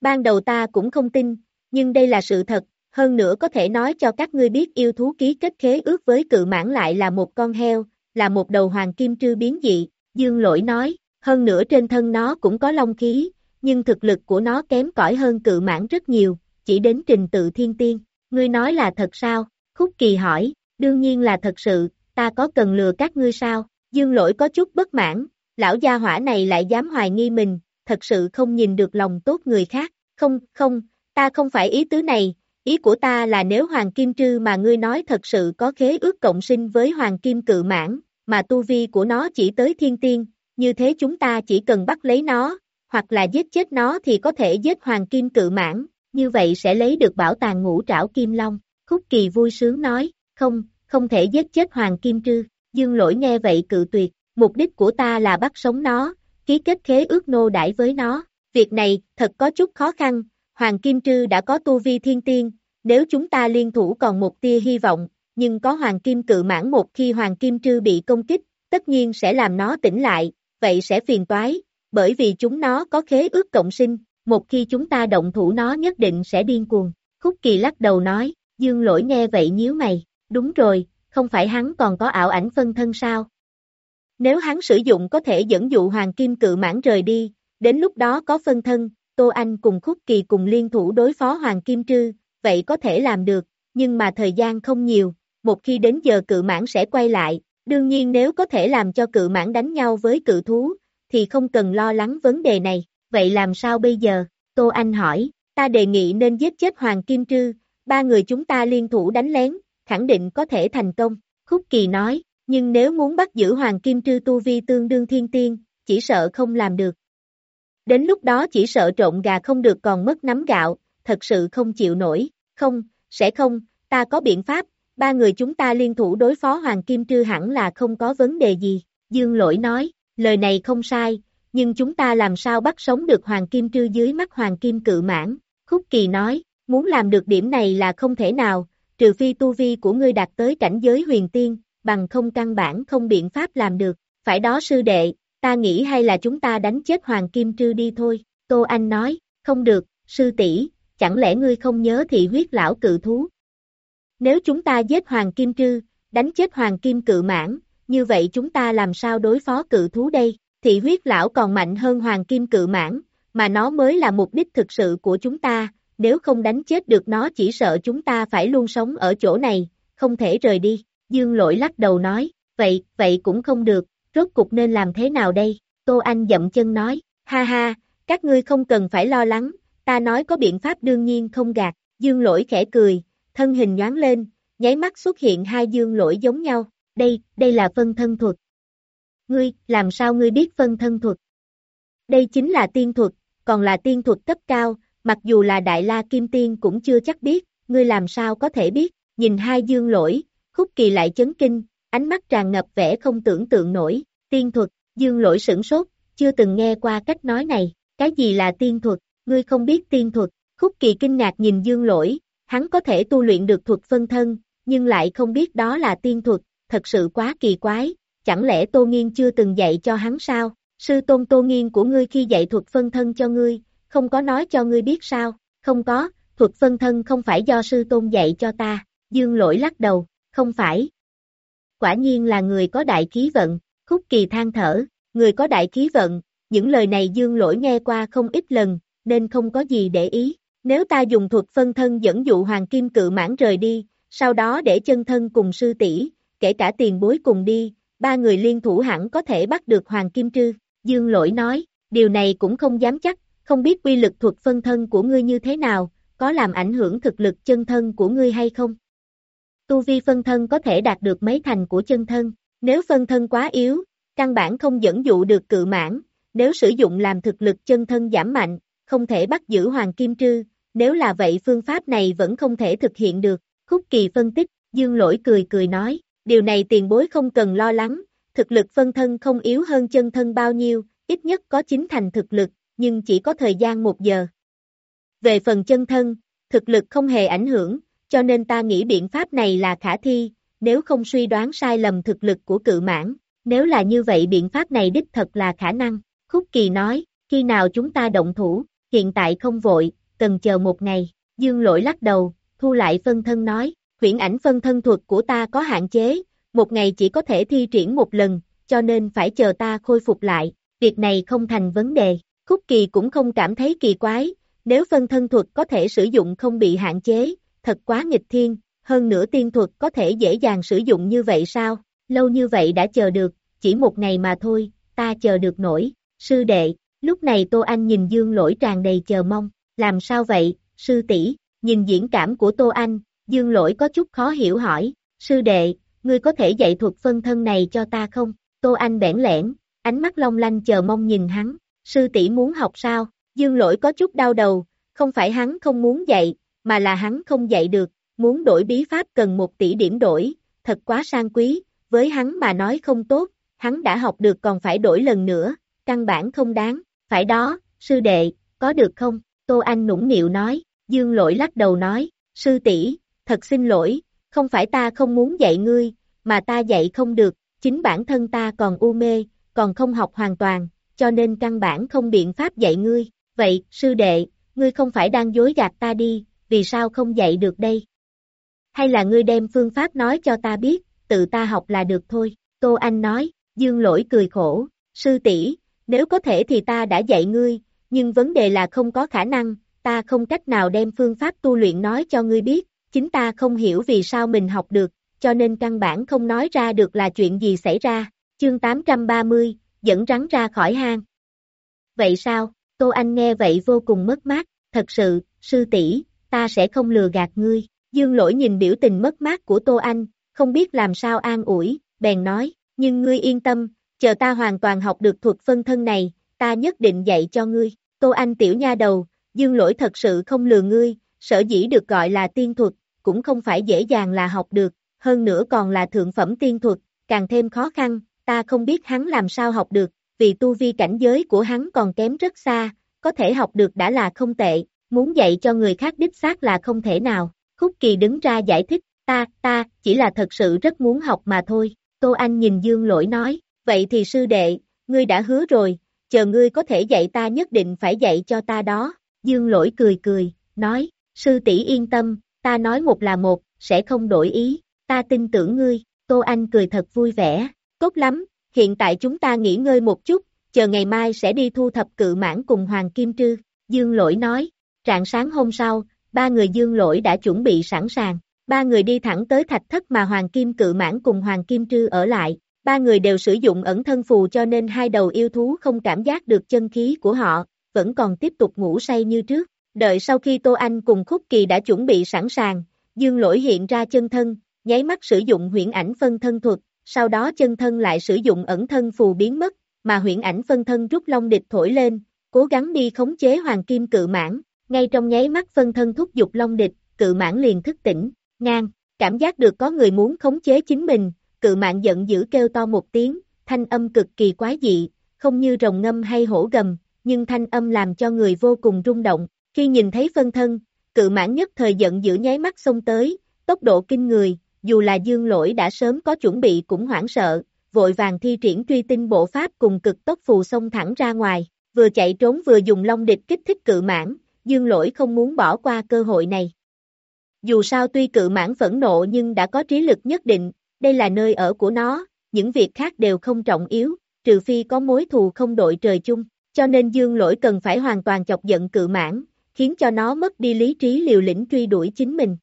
B: Ban đầu ta cũng không tin, nhưng đây là sự thật, hơn nữa có thể nói cho các ngươi biết yêu thú ký kết khế ước với cự mãn lại là một con heo, là một đầu hoàng kim trư biến dị, dương lỗi nói, hơn nữa trên thân nó cũng có long khí, nhưng thực lực của nó kém cỏi hơn cự mãn rất nhiều, chỉ đến trình tự thiên tiên, ngươi nói là thật sao, khúc kỳ hỏi, đương nhiên là thật sự, ta có cần lừa các ngươi sao, dương lỗi có chút bất mãn, lão gia hỏa này lại dám hoài nghi mình, thật sự không nhìn được lòng tốt người khác, không, không, ta không phải ý tứ này, ý của ta là nếu Hoàng Kim Trư mà ngươi nói thật sự có khế ước cộng sinh với Hoàng Kim Cự Mãn, mà tu vi của nó chỉ tới thiên tiên, như thế chúng ta chỉ cần bắt lấy nó, hoặc là giết chết nó thì có thể giết Hoàng Kim Cự Mãn, như vậy sẽ lấy được bảo tàng ngũ trảo Kim Long. Khúc Kỳ vui sướng nói, không, không thể giết chết Hoàng Kim Trư, dương lỗi nghe vậy cự tuyệt, mục đích của ta là bắt sống nó, ký kết khế ước nô đãi với nó, việc này, thật có chút khó khăn, Hoàng Kim Trư đã có tu vi thiên tiên, nếu chúng ta liên thủ còn một tia hy vọng, nhưng có Hoàng Kim cự mãn một khi Hoàng Kim Trư bị công kích, tất nhiên sẽ làm nó tỉnh lại, vậy sẽ phiền toái, bởi vì chúng nó có khế ước cộng sinh, một khi chúng ta động thủ nó nhất định sẽ điên cuồng. Khúc Kỳ lắc đầu nói, Dương lỗi nghe vậy nhíu mày, đúng rồi, không phải hắn còn có ảo ảnh phân thân sao? Nếu hắn sử dụng có thể dẫn dụ Hoàng Kim cự mãn rời đi, đến lúc đó có phân thân, Tô Anh cùng Khúc Kỳ cùng liên thủ đối phó Hoàng Kim Trư, vậy có thể làm được, nhưng mà thời gian không nhiều, một khi đến giờ cự mãn sẽ quay lại, đương nhiên nếu có thể làm cho cự mãn đánh nhau với cự thú, thì không cần lo lắng vấn đề này, vậy làm sao bây giờ? Tô Anh hỏi, ta đề nghị nên giết chết Hoàng Kim Trư, ba người chúng ta liên thủ đánh lén, khẳng định có thể thành công, Khúc Kỳ nói, nhưng nếu muốn bắt giữ Hoàng Kim Trư tu vi tương đương thiên tiên, chỉ sợ không làm được. Đến lúc đó chỉ sợ trộn gà không được còn mất nắm gạo, thật sự không chịu nổi, không, sẽ không, ta có biện pháp, ba người chúng ta liên thủ đối phó Hoàng Kim Trư hẳn là không có vấn đề gì, Dương Lỗi nói, lời này không sai, nhưng chúng ta làm sao bắt sống được Hoàng Kim Trư dưới mắt Hoàng Kim Cự Mãn, Khúc Kỳ nói, muốn làm được điểm này là không thể nào, trừ phi tu vi của ngươi đạt tới cảnh giới huyền tiên, bằng không căn bản không biện pháp làm được, phải đó sư đệ, ta nghĩ hay là chúng ta đánh chết Hoàng Kim Trư đi thôi, Tô Anh nói, không được, sư tỷ, chẳng lẽ ngươi không nhớ thị huyết lão cự thú? Nếu chúng ta giết Hoàng Kim Trư, đánh chết Hoàng Kim cự mãn, như vậy chúng ta làm sao đối phó cự thú đây? Thị huyết lão còn mạnh hơn Hoàng Kim cự mãn, mà nó mới là mục đích thực sự của chúng ta, nếu không đánh chết được nó chỉ sợ chúng ta phải luôn sống ở chỗ này, không thể rời đi. Dương lỗi lắc đầu nói, vậy, vậy cũng không được, rốt cục nên làm thế nào đây? Tô Anh dậm chân nói, ha ha, các ngươi không cần phải lo lắng, ta nói có biện pháp đương nhiên không gạt, dương lỗi khẽ cười, thân hình nhoáng lên, nháy mắt xuất hiện hai dương lỗi giống nhau, đây, đây là phân thân thuật. Ngươi, làm sao ngươi biết phân thân thuật? Đây chính là tiên thuật, còn là tiên thuật cấp cao, mặc dù là đại la kim tiên cũng chưa chắc biết, ngươi làm sao có thể biết, nhìn hai dương lỗi, khúc kỳ lại chấn kinh, ánh mắt tràn ngập vẻ không tưởng tượng nổi, tiên thuật, dương lỗi sửng sốt, chưa từng nghe qua cách nói này, cái gì là tiên thuật, ngươi không biết tiên thuật, khúc kỳ kinh ngạc nhìn dương lỗi, hắn có thể tu luyện được thuật phân thân, nhưng lại không biết đó là tiên thuật, thật sự quá kỳ quái, chẳng lẽ Tô Nghiên chưa từng dạy cho hắn sao, sư tôn Tô Nghiên của ngươi khi dạy thuật phân thân cho ngươi, không có nói cho ngươi biết sao, không có, thuật phân thân không phải do sư tôn dạy cho ta, dương lỗi lắc đầu, không phải. Quả nhiên là người có đại khí vận, khúc kỳ than thở, người có đại khí vận, những lời này dương lỗi nghe qua không ít lần, nên không có gì để ý. Nếu ta dùng thuật phân thân dẫn dụ hoàng kim cự mãn rời đi, sau đó để chân thân cùng sư tỷ, kể cả tiền bối cùng đi, ba người liên thủ hẳn có thể bắt được hoàng kim trư. Dương lỗi nói, điều này cũng không dám chắc, không biết quy lực thuật phân thân của ngươi như thế nào, có làm ảnh hưởng thực lực chân thân của ngươi hay không? Tu vi phân thân có thể đạt được mấy thành của chân thân, nếu phân thân quá yếu, căn bản không dẫn dụ được cự mãn, nếu sử dụng làm thực lực chân thân giảm mạnh, không thể bắt giữ Hoàng Kim Trư, nếu là vậy phương pháp này vẫn không thể thực hiện được. Khúc Kỳ phân tích, Dương Lỗi cười cười nói, điều này tiền bối không cần lo lắng, thực lực phân thân không yếu hơn chân thân bao nhiêu, ít nhất có chính thành thực lực, nhưng chỉ có thời gian một giờ. Về phần chân thân, thực lực không hề ảnh hưởng, cho nên ta nghĩ biện pháp này là khả thi, nếu không suy đoán sai lầm thực lực của cự mãn, nếu là như vậy biện pháp này đích thật là khả năng. Khúc Kỳ nói, khi nào chúng ta động thủ, hiện tại không vội, cần chờ một ngày, dương lỗi lắc đầu, thu lại phân thân nói, huyễn ảnh phân thân thuật của ta có hạn chế, một ngày chỉ có thể thi triển một lần, cho nên phải chờ ta khôi phục lại, việc này không thành vấn đề, khúc kỳ cũng không cảm thấy kỳ quái, nếu phân thân thuật có thể sử dụng không bị hạn chế, thật quá nghịch thiên, hơn nữa tiên thuật có thể dễ dàng sử dụng như vậy sao, lâu như vậy đã chờ được, chỉ một ngày mà thôi, ta chờ được nổi, sư đệ, lúc này Tô Anh nhìn Dương Lỗi tràn đầy chờ mong, làm sao vậy, sư tỷ? Nhìn diễn cảm của Tô Anh, Dương Lỗi có chút khó hiểu hỏi, sư đệ, ngươi có thể dạy thuật phân thân này cho ta không? Tô Anh bẽn lẽn, ánh mắt long lanh chờ mong nhìn hắn, sư tỷ muốn học sao? Dương Lỗi có chút đau đầu, không phải hắn không muốn dạy, mà là hắn không dạy được, muốn đổi bí pháp cần một tỷ điểm đổi, thật quá sang quý, với hắn mà nói không tốt, hắn đã học được còn phải đổi lần nữa, căn bản không đáng, phải đó, sư đệ, có được không? Tô Anh nũng nịu nói, dương lỗi lắc đầu nói, sư tỷ thật xin lỗi, không phải ta không muốn dạy ngươi, mà ta dạy không được, chính bản thân ta còn u mê, còn không học hoàn toàn, cho nên căn bản không biện pháp dạy ngươi, vậy, sư đệ, ngươi không phải đang dối gạt ta đi, vì sao không dạy được đây? Hay là ngươi đem phương pháp nói cho ta biết, tự ta học là được thôi, Tô Anh nói, dương lỗi cười khổ, sư tỷ nếu có thể thì ta đã dạy ngươi, nhưng vấn đề là không có khả năng, ta không cách nào đem phương pháp tu luyện nói cho ngươi biết, chính ta không hiểu vì sao mình học được, cho nên căn bản không nói ra được là chuyện gì xảy ra. Chương 830, dẫn rắn ra khỏi hang. Vậy sao? Tô Anh nghe vậy vô cùng mất mát, thật sự, sư tỷ, ta sẽ không lừa gạt ngươi. Dương lỗi nhìn biểu tình mất mát của Tô Anh, không biết làm sao an ủi, bèn nói, nhưng ngươi yên tâm, chờ ta hoàn toàn học được thuật phân thân này, ta nhất định dạy cho ngươi. Tô Anh tiểu nha đầu, dương lỗi thật sự không lừa ngươi, sở dĩ được gọi là tiên thuật, cũng không phải dễ dàng là học được, hơn nữa còn là thượng phẩm tiên thuật, càng thêm khó khăn, ta không biết hắn làm sao học được, vì tu vi cảnh giới của hắn còn kém rất xa, có thể học được đã là không tệ, muốn dạy cho người khác đích xác là không thể nào. Khúc Kỳ đứng ra giải thích, ta, ta, chỉ là thật sự rất muốn học mà thôi. Tô Anh nhìn Dương Lỗi nói, vậy thì sư đệ, ngươi đã hứa rồi, chờ ngươi có thể dạy ta nhất định phải dạy cho ta đó. Dương Lỗi cười cười, nói, sư tỷ yên tâm, ta nói một là một, sẽ không đổi ý, ta tin tưởng ngươi, Tô Anh cười thật vui vẻ, tốt lắm, hiện tại chúng ta nghỉ ngơi một chút, chờ ngày mai sẽ đi thu thập cự mãn cùng Hoàng Kim Trư, Dương Lỗi nói, trạng sáng hôm sau, ba người Dương Lỗi đã chuẩn bị sẵn sàng, ba người đi thẳng tới thạch thất mà Hoàng Kim cự mãn cùng Hoàng Kim Trư ở lại, ba người đều sử dụng ẩn thân phù cho nên hai đầu yêu thú không cảm giác được chân khí của họ, vẫn còn tiếp tục ngủ say như trước. Đợi sau khi Tô Anh cùng Khúc Kỳ đã chuẩn bị sẵn sàng, Dương Lỗi hiện ra chân thân, nháy mắt sử dụng huyễn ảnh phân thân thuật, sau đó chân thân lại sử dụng ẩn thân phù biến mất, mà huyễn ảnh phân thân rút long địch thổi lên, cố gắng đi khống chế hoàng kim cự mãn, ngay trong nháy mắt phân thân thúc giục long địch, cự mãn liền thức tỉnh, ngang, cảm giác được có người muốn khống chế chính mình, cự mãn giận dữ kêu to một tiếng, thanh âm cực kỳ quái dị, không như rồng ngâm hay hổ gầm, nhưng thanh âm làm cho người vô cùng rung động, khi nhìn thấy phân thân, cự mãn nhất thời giận dữ nháy mắt xông tới, tốc độ kinh người, dù là dương lỗi đã sớm có chuẩn bị cũng hoảng sợ, vội vàng thi triển truy tinh bộ pháp cùng cực tốc phù xông thẳng ra ngoài, vừa chạy trốn vừa dùng long địch kích thích cự mãn, dương lỗi không muốn bỏ qua cơ hội này. Dù sao tuy cự mãn phẫn nộ nhưng đã có trí lực nhất định, đây là nơi ở của nó, những việc khác đều không trọng yếu, trừ phi có mối thù không đội trời chung, cho nên dương lỗi cần phải hoàn toàn chọc giận cự mãn, khiến cho nó mất đi lý trí liều lĩnh truy đuổi chính mình.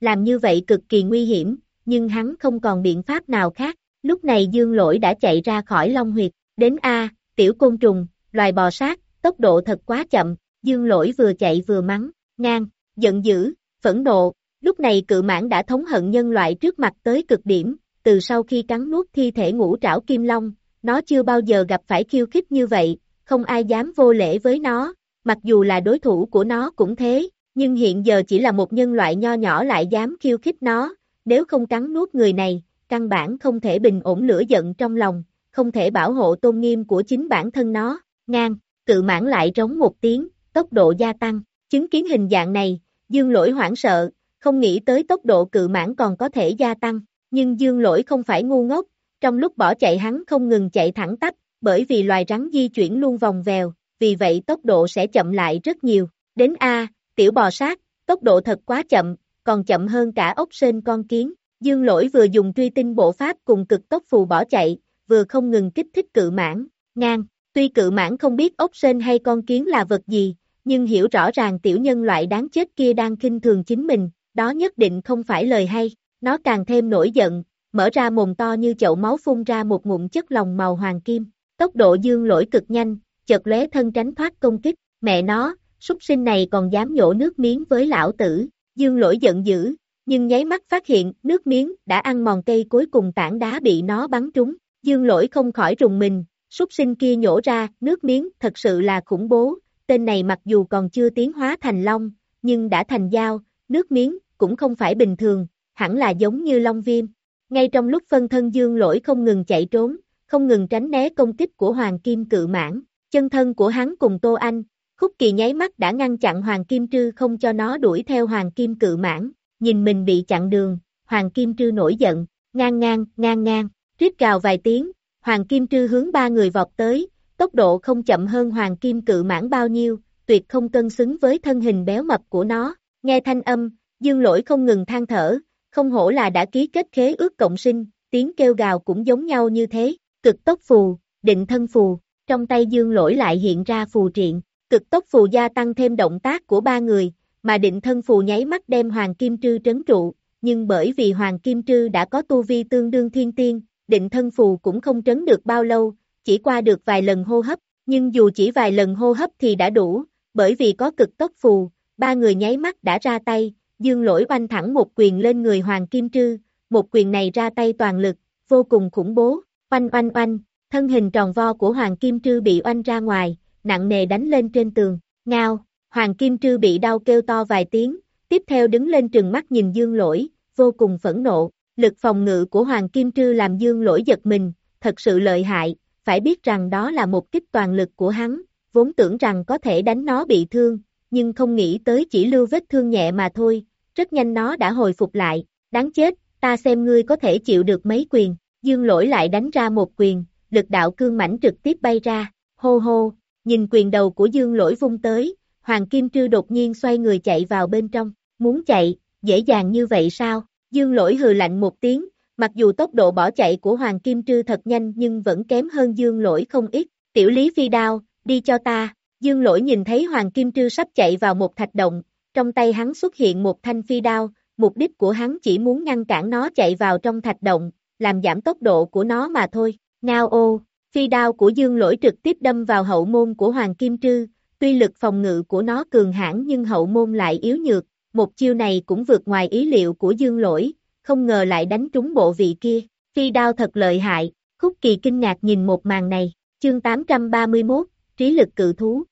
B: Làm như vậy cực kỳ nguy hiểm, nhưng hắn không còn biện pháp nào khác, lúc này dương lỗi đã chạy ra khỏi Long Huyệt, đến A, tiểu côn trùng, loài bò sát, tốc độ thật quá chậm, dương lỗi vừa chạy vừa mắng, ngang, giận dữ, phẫn nộ, lúc này cự mãn đã thống hận nhân loại trước mặt tới cực điểm, từ sau khi cắn nuốt thi thể ngũ trảo kim long, nó chưa bao giờ gặp phải khiêu khích như vậy, không ai dám vô lễ với nó, mặc dù là đối thủ của nó cũng thế, nhưng hiện giờ chỉ là một nhân loại nho nhỏ lại dám khiêu khích nó, nếu không cắn nuốt người này, căn bản không thể bình ổn lửa giận trong lòng, không thể bảo hộ tôn nghiêm của chính bản thân nó, ngang, cự mãn lại trống một tiếng, tốc độ gia tăng, chứng kiến hình dạng này, dương lỗi hoảng sợ, không nghĩ tới tốc độ cự mãn còn có thể gia tăng, nhưng dương lỗi không phải ngu ngốc, trong lúc bỏ chạy hắn không ngừng chạy thẳng tắp, bởi vì loài rắn di chuyển luôn vòng vèo, vì vậy tốc độ sẽ chậm lại rất nhiều. Đến A, tiểu bò sát, tốc độ thật quá chậm, còn chậm hơn cả ốc sên con kiến. Dương lỗi vừa dùng truy tinh bộ pháp cùng cực tốc phù bỏ chạy, vừa không ngừng kích thích cự mãn, ngang. Tuy cự mãn không biết ốc sên hay con kiến là vật gì, nhưng hiểu rõ ràng tiểu nhân loại đáng chết kia đang kinh thường chính mình, đó nhất định không phải lời hay. Nó càng thêm nổi giận, mở ra mồm to như chậu máu phun ra một ngụm chất lòng màu hoàng kim. Tốc độ dương lỗi cực nhanh, chợt lóe thân tránh thoát công kích, mẹ nó, súc sinh này còn dám nhổ nước miếng với lão tử, dương lỗi giận dữ, nhưng nháy mắt phát hiện nước miếng đã ăn mòn cây cuối cùng tảng đá bị nó bắn trúng, dương lỗi không khỏi rùng mình, súc sinh kia nhổ ra, nước miếng thật sự là khủng bố, tên này mặc dù còn chưa tiến hóa thành long, nhưng đã thành dao, nước miếng cũng không phải bình thường, hẳn là giống như long viêm, Ngay trong lúc phân thân dương lỗi không ngừng chạy trốn, không ngừng tránh né công kích của Hoàng Kim cự mãn, chân thân của hắn cùng Tô Anh, Khúc Kỳ nháy mắt đã ngăn chặn Hoàng Kim Trư không cho nó đuổi theo Hoàng Kim cự mãn, nhìn mình bị chặn đường, Hoàng Kim Trư nổi giận, ngang ngang, ngang ngang, rít gào vài tiếng, Hoàng Kim Trư hướng ba người vọt tới, tốc độ không chậm hơn Hoàng Kim cự mãn bao nhiêu, tuyệt không cân xứng với thân hình béo mập của nó, nghe thanh âm, dương lỗi không ngừng than thở, không hổ là đã ký kết khế ước cộng sinh, tiếng kêu gào cũng giống nhau như thế, cực tốc phù, định thân phù, trong tay dương lỗi lại hiện ra phù triện, cực tốc phù gia tăng thêm động tác của ba người, mà định thân phù nháy mắt đem Hoàng Kim Trư trấn trụ, nhưng bởi vì Hoàng Kim Trư đã có tu vi tương đương thiên tiên, định thân phù cũng không trấn được bao lâu, chỉ qua được vài lần hô hấp, nhưng dù chỉ vài lần hô hấp thì đã đủ, bởi vì có cực tốc phù, ba người nháy mắt đã ra tay, dương lỗi oanh thẳng một quyền lên người Hoàng Kim Trư, một quyền này ra tay toàn lực, vô cùng khủng bố, oanh oanh oanh, thân hình tròn vo của Hoàng Kim Trư bị oanh ra ngoài, nặng nề đánh lên trên tường, ngao, Hoàng Kim Trư bị đau kêu to vài tiếng, tiếp theo đứng lên trừng mắt nhìn dương lỗi, vô cùng phẫn nộ, lực phòng ngự của Hoàng Kim Trư làm dương lỗi giật mình, thật sự lợi hại, phải biết rằng đó là một kích toàn lực của hắn, vốn tưởng rằng có thể đánh nó bị thương, nhưng không nghĩ tới chỉ lưu vết thương nhẹ mà thôi, rất nhanh nó đã hồi phục lại, đáng chết, ta xem ngươi có thể chịu được mấy quyền, dương lỗi lại đánh ra một quyền, lực đạo cương mảnh trực tiếp bay ra, hô hô, nhìn quyền đầu của dương lỗi vung tới, Hoàng Kim Trư đột nhiên xoay người chạy vào bên trong, muốn chạy, dễ dàng như vậy sao, dương lỗi hừ lạnh một tiếng, mặc dù tốc độ bỏ chạy của Hoàng Kim Trư thật nhanh nhưng vẫn kém hơn dương lỗi không ít, tiểu lý phi đao, đi cho ta, dương lỗi nhìn thấy Hoàng Kim Trư sắp chạy vào một thạch động, trong tay hắn xuất hiện một thanh phi đao, mục đích của hắn chỉ muốn ngăn cản nó chạy vào trong thạch động, làm giảm tốc độ của nó mà thôi, ngao ô, phi đao của dương lỗi trực tiếp đâm vào hậu môn của Hoàng Kim Trư, tuy lực phòng ngự của nó cường hãn nhưng hậu môn lại yếu nhược, một chiêu này cũng vượt ngoài ý liệu của dương lỗi, không ngờ lại đánh trúng bộ vị kia, phi đao thật lợi hại, khúc kỳ kinh ngạc nhìn một màn này, chương 831, trí lực cự thú.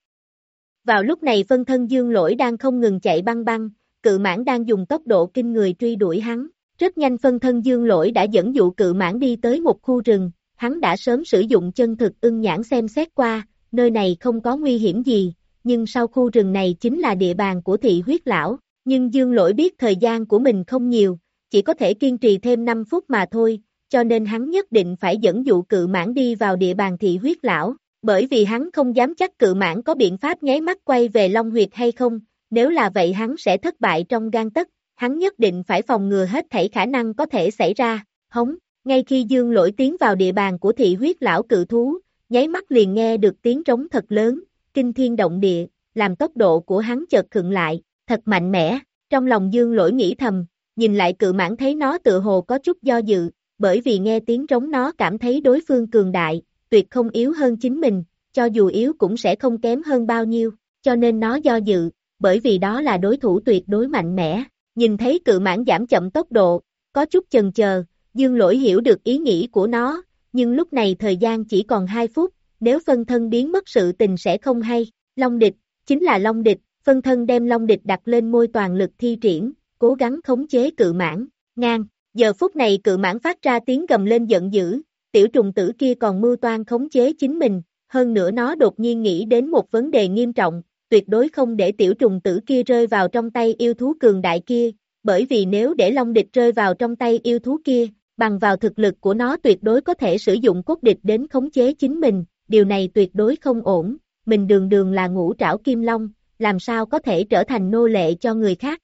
B: Vào lúc này phân thân dương lỗi đang không ngừng chạy băng băng, cự mãn đang dùng tốc độ kinh người truy đuổi hắn. Rất nhanh phân thân dương lỗi đã dẫn dụ cự mãn đi tới một khu rừng, hắn đã sớm sử dụng chân thực ưng nhãn xem xét qua, nơi này không có nguy hiểm gì, nhưng sau khu rừng này chính là địa bàn của thị huyết lão, nhưng dương lỗi biết thời gian của mình không nhiều, chỉ có thể kiên trì thêm 5 phút mà thôi, cho nên hắn nhất định phải dẫn dụ cự mãn đi vào địa bàn thị huyết lão, bởi vì hắn không dám chắc cự mãn có biện pháp nháy mắt quay về Long Huyệt hay không, nếu là vậy hắn sẽ thất bại trong gan tất, hắn nhất định phải phòng ngừa hết thảy khả năng có thể xảy ra, hống, ngay khi dương lỗi tiến vào địa bàn của thị huyết lão cự thú, nháy mắt liền nghe được tiếng trống thật lớn, kinh thiên động địa, làm tốc độ của hắn chợt khựng lại, thật mạnh mẽ, trong lòng dương lỗi nghĩ thầm, nhìn lại cự mãn thấy nó tự hồ có chút do dự, bởi vì nghe tiếng trống nó cảm thấy đối phương cường đại, tuyệt không yếu hơn chính mình, cho dù yếu cũng sẽ không kém hơn bao nhiêu, cho nên nó do dự, bởi vì đó là đối thủ tuyệt đối mạnh mẽ. Nhìn thấy cự mãn giảm chậm tốc độ, có chút chần chờ, dương lỗi hiểu được ý nghĩ của nó, nhưng lúc này thời gian chỉ còn 2 phút, nếu phân thân biến mất sự tình sẽ không hay. Long địch, chính là long địch, phân thân đem long địch đặt lên môi toàn lực thi triển, cố gắng khống chế cự mãn, ngang. Giờ phút này cự mãn phát ra tiếng gầm lên giận dữ, tiểu trùng tử kia còn mưu toan khống chế chính mình, hơn nữa nó đột nhiên nghĩ đến một vấn đề nghiêm trọng, tuyệt đối không để tiểu trùng tử kia rơi vào trong tay yêu thú cường đại kia, bởi vì nếu để long địch rơi vào trong tay yêu thú kia, bằng vào thực lực của nó tuyệt đối có thể sử dụng cốt địch đến khống chế chính mình, điều này tuyệt đối không ổn, mình đường đường là ngũ trảo kim long, làm sao có thể trở thành nô lệ cho người khác.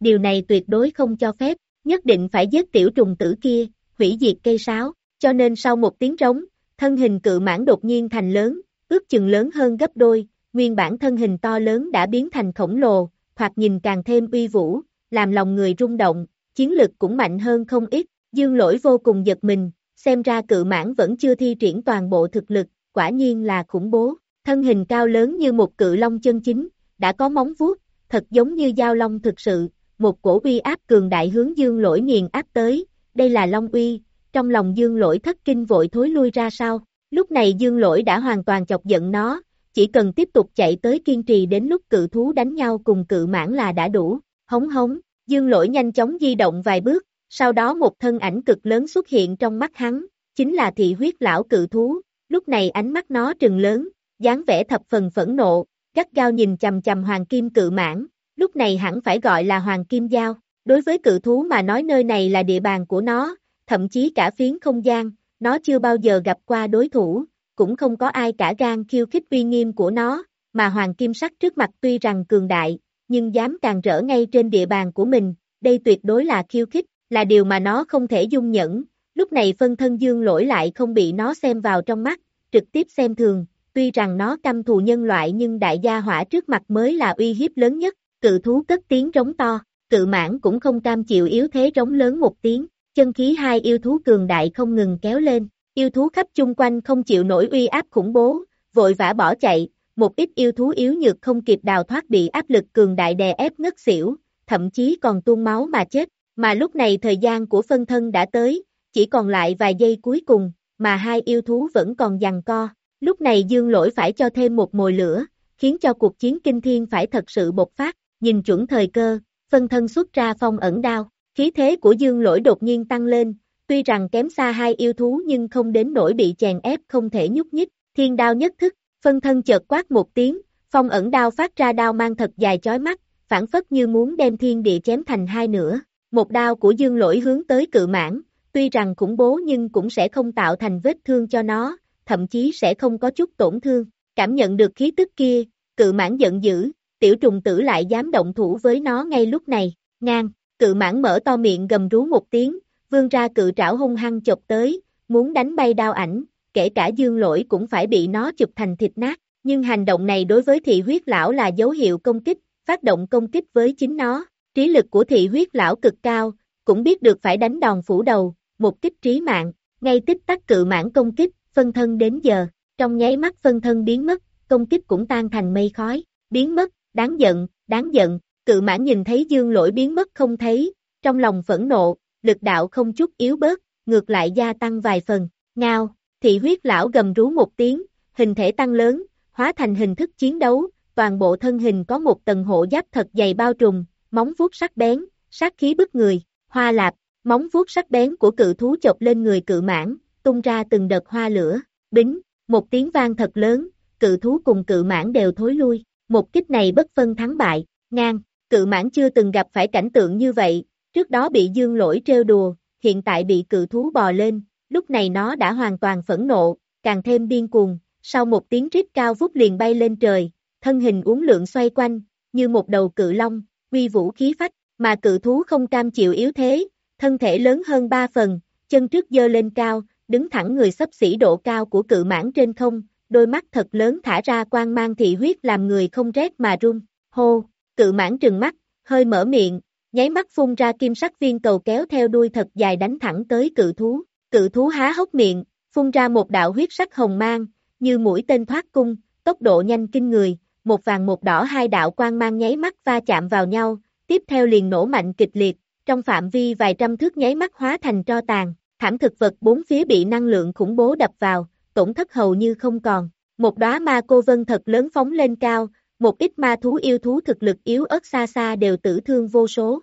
B: Điều này tuyệt đối không cho phép, nhất định phải giết tiểu trùng tử kia, hủy diệt cây sáo, cho nên sau một tiếng trống, thân hình cự mãn đột nhiên thành lớn, ước chừng lớn hơn gấp đôi, nguyên bản thân hình to lớn đã biến thành khổng lồ, thoạt nhìn càng thêm uy vũ, làm lòng người rung động, chiến lực cũng mạnh hơn không ít, dương lỗi vô cùng giật mình, xem ra cự mãn vẫn chưa thi triển toàn bộ thực lực, quả nhiên là khủng bố, thân hình cao lớn như một cự long chân chính, đã có móng vuốt, thật giống như dao long thực sự, một cổ uy áp cường đại hướng dương lỗi nghiền áp tới, đây là long uy, trong lòng dương lỗi thất kinh vội thối lui ra sau, lúc này dương lỗi đã hoàn toàn chọc giận nó, chỉ cần tiếp tục chạy tới kiên trì đến lúc cự thú đánh nhau cùng cự mãn là đã đủ, hống hống, dương lỗi nhanh chóng di động vài bước, sau đó một thân ảnh cực lớn xuất hiện trong mắt hắn, chính là thị huyết lão cự thú, lúc này ánh mắt nó trừng lớn, dáng vẻ thập phần phẫn nộ, gắt gao nhìn chầm chầm hoàng kim cự mãn, lúc này hẳn phải gọi là hoàng kim giao, đối với cự thú mà nói nơi này là địa bàn của nó, thậm chí cả phiến không gian, nó chưa bao giờ gặp qua đối thủ, cũng không có ai cả gan khiêu khích uy nghiêm của nó, mà hoàng kim sắc trước mặt tuy rằng cường đại, nhưng dám càng rỡ ngay trên địa bàn của mình, đây tuyệt đối là khiêu khích, là điều mà nó không thể dung nhẫn, lúc này phân thân dương lỗi lại không bị nó xem vào trong mắt, trực tiếp xem thường, tuy rằng nó căm thù nhân loại nhưng đại gia hỏa trước mặt mới là uy hiếp lớn nhất, cự thú cất tiếng trống to, cự mãn cũng không cam chịu yếu thế trống lớn một tiếng, chân khí hai yêu thú cường đại không ngừng kéo lên, yêu thú khắp chung quanh không chịu nổi uy áp khủng bố, vội vã bỏ chạy, một ít yêu thú yếu nhược không kịp đào thoát bị áp lực cường đại đè ép ngất xỉu, thậm chí còn tuôn máu mà chết, mà lúc này thời gian của phân thân đã tới, chỉ còn lại vài giây cuối cùng, mà hai yêu thú vẫn còn giằng co, lúc này dương lỗi phải cho thêm một mồi lửa, khiến cho cuộc chiến kinh thiên phải thật sự bộc phát, nhìn chuẩn thời cơ, phân thân xuất ra phong ẩn đao, khí thế của dương lỗi đột nhiên tăng lên, tuy rằng kém xa hai yêu thú nhưng không đến nỗi bị chèn ép không thể nhúc nhích, thiên đao nhất thức, phân thân chợt quát một tiếng, phong ẩn đao phát ra đao mang thật dài chói mắt, phản phất như muốn đem thiên địa chém thành hai nửa, một đao của dương lỗi hướng tới cự mãn, tuy rằng khủng bố nhưng cũng sẽ không tạo thành vết thương cho nó, thậm chí sẽ không có chút tổn thương, cảm nhận được khí tức kia, cự mãn giận dữ, tiểu trùng tử lại dám động thủ với nó ngay lúc này, ngang, cự mãn mở to miệng gầm rú một tiếng, vương ra cự trảo hung hăng chọc tới, muốn đánh bay đao ảnh, kể cả dương lỗi cũng phải bị nó chụp thành thịt nát, nhưng hành động này đối với thị huyết lão là dấu hiệu công kích, phát động công kích với chính nó, trí lực của thị huyết lão cực cao, cũng biết được phải đánh đòn phủ đầu, một kích trí mạng, ngay tích tắc cự mãn công kích, phân thân đến giờ, trong nháy mắt phân thân biến mất, công kích cũng tan thành mây khói, biến mất, đáng giận, đáng giận, cự mãn nhìn thấy dương lỗi biến mất không thấy, trong lòng phẫn nộ, lực đạo không chút yếu bớt, ngược lại gia tăng vài phần, ngao, thị huyết lão gầm rú một tiếng, hình thể tăng lớn, hóa thành hình thức chiến đấu, toàn bộ thân hình có một tầng hộ giáp thật dày bao trùm, móng vuốt sắc bén, sát khí bức người, hoa lạp, móng vuốt sắc bén của cự thú chọc lên người cự mãn, tung ra từng đợt hoa lửa, bính, một tiếng vang thật lớn, cự thú cùng cự mãn đều thối lui, một kích này bất phân thắng bại, ngang, cự mãn chưa từng gặp phải cảnh tượng như vậy, trước đó bị dương lỗi trêu đùa, hiện tại bị cự thú bò lên, lúc này nó đã hoàn toàn phẫn nộ, càng thêm điên cuồng, sau một tiếng rít cao vút liền bay lên trời, thân hình uốn lượn xoay quanh, như một đầu cự long, uy vũ khí phách, mà cự thú không cam chịu yếu thế, thân thể lớn hơn ba phần, chân trước dơ lên cao, đứng thẳng người sắp xỉ độ cao của cự mãn trên không, đôi mắt thật lớn thả ra quang mang thị huyết làm người không rét mà run, hô, cự mãn trừng mắt, hơi mở miệng, nháy mắt phun ra kim sắc viên cầu kéo theo đuôi thật dài đánh thẳng tới cự thú, cự thú há hốc miệng, phun ra một đạo huyết sắc hồng mang, như mũi tên thoát cung, tốc độ nhanh kinh người, một vàng một đỏ hai đạo quang mang nháy mắt va chạm vào nhau, tiếp theo liền nổ mạnh kịch liệt, trong phạm vi vài trăm thước nháy mắt hóa thành tro tàn, thảm thực vật bốn phía bị năng lượng khủng bố đập vào, tổn thất hầu như không còn. Một đóa ma cô vân thật lớn phóng lên cao, một ít ma thú yêu thú thực lực yếu ớt xa xa đều tử thương vô số.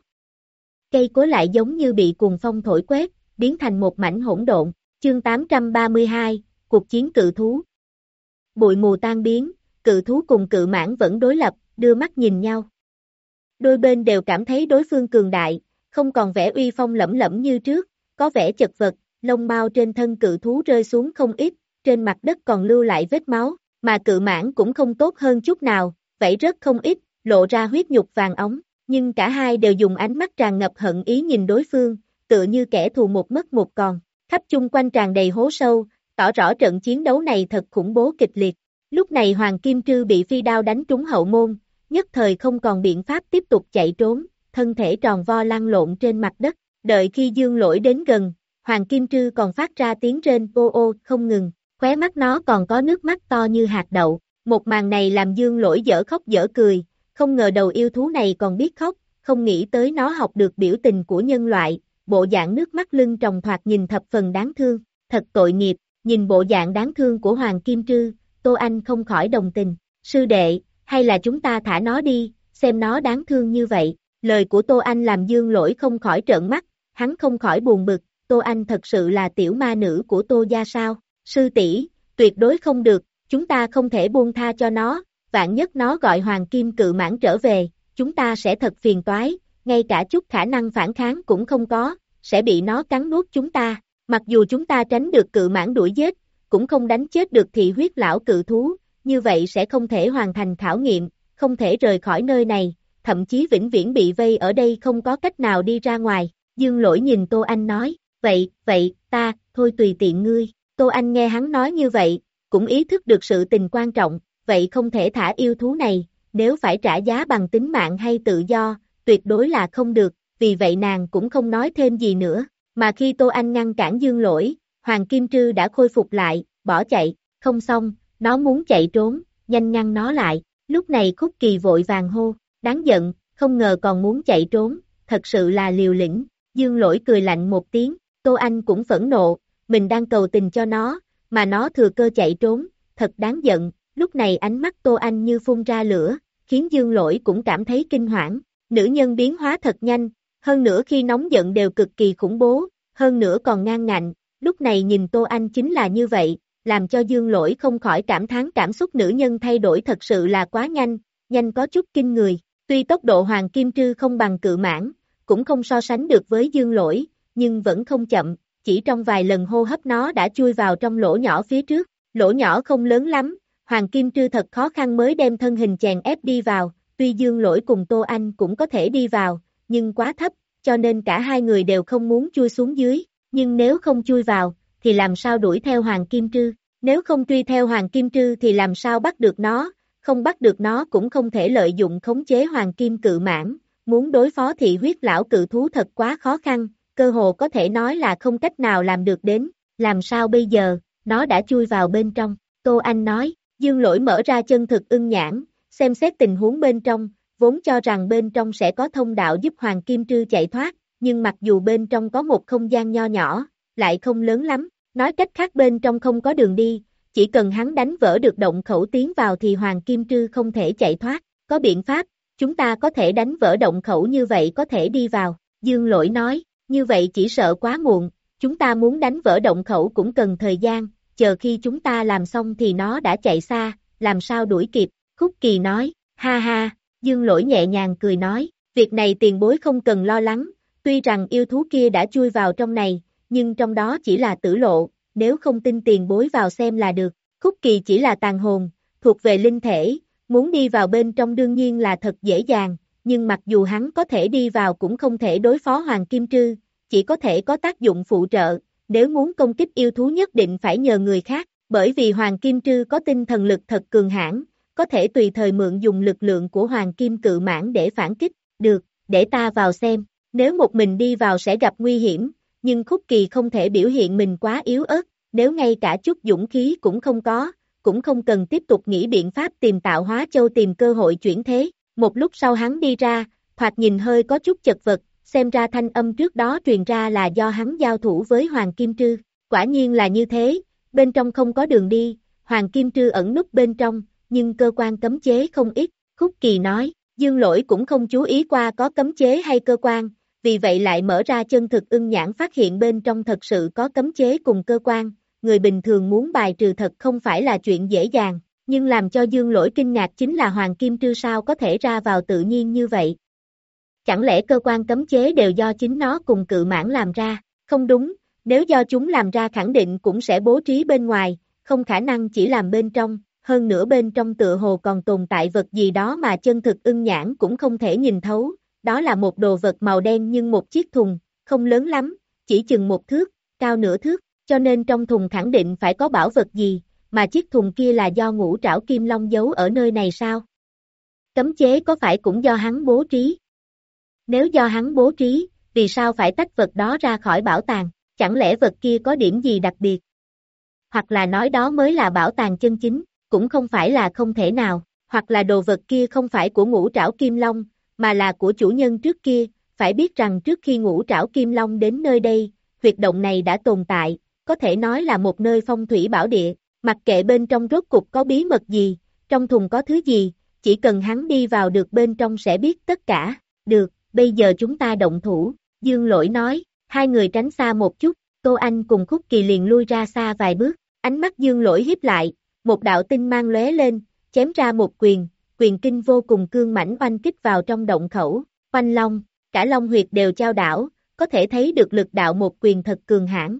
B: Cây cối lại giống như bị cuồng phong thổi quét, biến thành một mảnh hỗn độn. Chương 832, Cuộc chiến cự thú. Bụi mù tan biến, cự thú cùng cự mãn vẫn đối lập, đưa mắt nhìn nhau. Đôi bên đều cảm thấy đối phương cường đại, không còn vẻ uy phong lẫm lẫm như trước, có vẻ chật vật, lông mau trên thân cự thú rơi xuống không ít, trên mặt đất còn lưu lại vết máu, mà cự mãn cũng không tốt hơn chút nào, vẫy rất không ít, lộ ra huyết nhục vàng ống, nhưng cả hai đều dùng ánh mắt tràn ngập hận ý nhìn đối phương, tựa như kẻ thù một mất một còn, khắp chung quanh tràn đầy hố sâu, tỏ rõ trận chiến đấu này thật khủng bố kịch liệt. Lúc này Hoàng Kim Trư bị phi đao đánh trúng hậu môn, nhất thời không còn biện pháp tiếp tục chạy trốn, thân thể tròn vo lăn lộn trên mặt đất, đợi khi dương lỗi đến gần, Hoàng Kim Trư còn phát ra tiếng trên ô ô không ngừng, khóe mắt nó còn có nước mắt to như hạt đậu, một màn này làm dương lỗi dở khóc dở cười, không ngờ đầu yêu thú này còn biết khóc, không nghĩ tới nó học được biểu tình của nhân loại, bộ dạng nước mắt lưng trồng thoạt nhìn thập phần đáng thương, thật tội nghiệp, nhìn bộ dạng đáng thương của Hoàng Kim Trư, Tô Anh không khỏi đồng tình, sư đệ, hay là chúng ta thả nó đi, xem nó đáng thương như vậy, lời của Tô Anh làm dương lỗi không khỏi trợn mắt, hắn không khỏi buồn bực, Tô Anh thật sự là tiểu ma nữ của Tô gia sao, sư tỷ tuyệt đối không được, chúng ta không thể buông tha cho nó, vạn nhất nó gọi Hoàng Kim cự mãn trở về, chúng ta sẽ thật phiền toái, ngay cả chút khả năng phản kháng cũng không có, sẽ bị nó cắn nuốt chúng ta, mặc dù chúng ta tránh được cự mãn đuổi giết, cũng không đánh chết được thị huyết lão cự thú, như vậy sẽ không thể hoàn thành khảo nghiệm, không thể rời khỏi nơi này, thậm chí vĩnh viễn bị vây ở đây không có cách nào đi ra ngoài. Dương lỗi nhìn Tô Anh nói, vậy, vậy, ta, thôi tùy tiện ngươi. Tô Anh nghe hắn nói như vậy, cũng ý thức được sự tình quan trọng, vậy không thể thả yêu thú này, nếu phải trả giá bằng tính mạng hay tự do, tuyệt đối là không được, vì vậy nàng cũng không nói thêm gì nữa, mà khi Tô Anh ngăn cản dương lỗi, Hoàng Kim Trư đã khôi phục lại, bỏ chạy, không xong, nó muốn chạy trốn, nhanh ngăn nó lại, lúc này Khúc Kỳ vội vàng hô, đáng giận, không ngờ còn muốn chạy trốn, thật sự là liều lĩnh, dương lỗi cười lạnh một tiếng, Tô Anh cũng phẫn nộ, mình đang cầu tình cho nó, mà nó thừa cơ chạy trốn, thật đáng giận, lúc này ánh mắt Tô Anh như phun ra lửa, khiến dương lỗi cũng cảm thấy kinh hoảng, nữ nhân biến hóa thật nhanh, hơn nữa khi nóng giận đều cực kỳ khủng bố, hơn nữa còn ngang ngạnh, lúc này nhìn Tô Anh chính là như vậy, làm cho dương lỗi không khỏi cảm thán cảm xúc nữ nhân thay đổi thật sự là quá nhanh, nhanh có chút kinh người, tuy tốc độ hoàng kim trư không bằng cự mãn, cũng không so sánh được với dương lỗi, nhưng vẫn không chậm, chỉ trong vài lần hô hấp nó đã chui vào trong lỗ nhỏ phía trước, lỗ nhỏ không lớn lắm, hoàng kim trư thật khó khăn mới đem thân hình chèn ép đi vào, tuy dương lỗi cùng Tô Anh cũng có thể đi vào, nhưng quá thấp, cho nên cả hai người đều không muốn chui xuống dưới, nhưng nếu không chui vào, thì làm sao đuổi theo Hoàng Kim Trư, nếu không truy theo Hoàng Kim Trư thì làm sao bắt được nó, không bắt được nó cũng không thể lợi dụng khống chế Hoàng Kim cự mãn, muốn đối phó thị huyết lão cự thú thật quá khó khăn, cơ hồ có thể nói là không cách nào làm được đến, làm sao bây giờ, nó đã chui vào bên trong, Tô Anh nói, dương lỗi mở ra chân thực ưng nhãn, xem xét tình huống bên trong, vốn cho rằng bên trong sẽ có thông đạo giúp Hoàng Kim Trư chạy thoát, nhưng mặc dù bên trong có một không gian nho nhỏ, lại không lớn lắm, nói cách khác bên trong không có đường đi, chỉ cần hắn đánh vỡ được động khẩu tiến vào thì Hoàng Kim Trư không thể chạy thoát, có biện pháp, chúng ta có thể đánh vỡ động khẩu như vậy có thể đi vào, Dương Lỗi nói, như vậy chỉ sợ quá muộn, chúng ta muốn đánh vỡ động khẩu cũng cần thời gian, chờ khi chúng ta làm xong thì nó đã chạy xa, làm sao đuổi kịp, Khúc Kỳ nói, ha ha, Dương Lỗi nhẹ nhàng cười nói, việc này tiền bối không cần lo lắng, tuy rằng yêu thú kia đã chui vào trong này, nhưng trong đó chỉ là tử lộ, nếu không tin tiền bối vào xem là được, Khúc Kỳ chỉ là tàn hồn, thuộc về linh thể, muốn đi vào bên trong đương nhiên là thật dễ dàng, nhưng mặc dù hắn có thể đi vào cũng không thể đối phó Hoàng Kim Trư, chỉ có thể có tác dụng phụ trợ, nếu muốn công kích yêu thú nhất định phải nhờ người khác, bởi vì Hoàng Kim Trư có tinh thần lực thật cường hãn, có thể tùy thời mượn dùng lực lượng của Hoàng Kim Cự Mãn để phản kích, được, để ta vào xem, nếu một mình đi vào sẽ gặp nguy hiểm, nhưng Khúc Kỳ không thể biểu hiện mình quá yếu ớt, nếu ngay cả chút dũng khí cũng không có, cũng không cần tiếp tục nghĩ biện pháp tìm tạo hóa châu tìm cơ hội chuyển thế, một lúc sau hắn đi ra, thoạt nhìn hơi có chút chật vật, xem ra thanh âm trước đó truyền ra là do hắn giao thủ với Hoàng Kim Trư, quả nhiên là như thế, bên trong không có đường đi, Hoàng Kim Trư ẩn núp bên trong, nhưng cơ quan cấm chế không ít, Khúc Kỳ nói, Dương Lỗi cũng không chú ý qua có cấm chế hay cơ quan, vì vậy lại mở ra chân thực ưng nhãn phát hiện bên trong thật sự có cấm chế cùng cơ quan, người bình thường muốn bài trừ thật không phải là chuyện dễ dàng, nhưng làm cho Dương Lỗi kinh ngạc chính là Hoàng Kim Trư sao có thể ra vào tự nhiên như vậy. Chẳng lẽ cơ quan cấm chế đều do chính nó cùng cự mãn làm ra, không đúng, nếu do chúng làm ra khẳng định cũng sẽ bố trí bên ngoài, không khả năng chỉ làm bên trong, hơn nữa bên trong tựa hồ còn tồn tại vật gì đó mà chân thực ưng nhãn cũng không thể nhìn thấu, đó là một đồ vật màu đen nhưng một chiếc thùng, không lớn lắm, chỉ chừng một thước, cao nửa thước, cho nên trong thùng khẳng định phải có bảo vật gì, mà chiếc thùng kia là do ngũ trảo kim long giấu ở nơi này sao? Cấm chế có phải cũng do hắn bố trí? Nếu do hắn bố trí, vì sao phải tách vật đó ra khỏi bảo tàng, chẳng lẽ vật kia có điểm gì đặc biệt? Hoặc là nói đó mới là bảo tàng chân chính, cũng không phải là không thể nào, hoặc là đồ vật kia không phải của ngũ trảo kim long, mà là của chủ nhân trước kia, phải biết rằng trước khi ngũ trảo kim long đến nơi đây, huyệt động này đã tồn tại, có thể nói là một nơi phong thủy bảo địa, mặc kệ bên trong rốt cục có bí mật gì, trong thùng có thứ gì, chỉ cần hắn đi vào được bên trong sẽ biết tất cả, được, bây giờ chúng ta động thủ, dương lỗi nói, Hai người tránh xa một chút, Tô Anh cùng Khúc Kỳ liền lui ra xa vài bước, ánh mắt dương lỗi hiếp lại, một đạo tinh mang lóe lên, chém ra một quyền, quyền kinh vô cùng cương mãnh oanh kích vào trong động khẩu, oanh long, cả long huyệt đều trao đảo, có thể thấy được lực đạo một quyền thật cường hãn.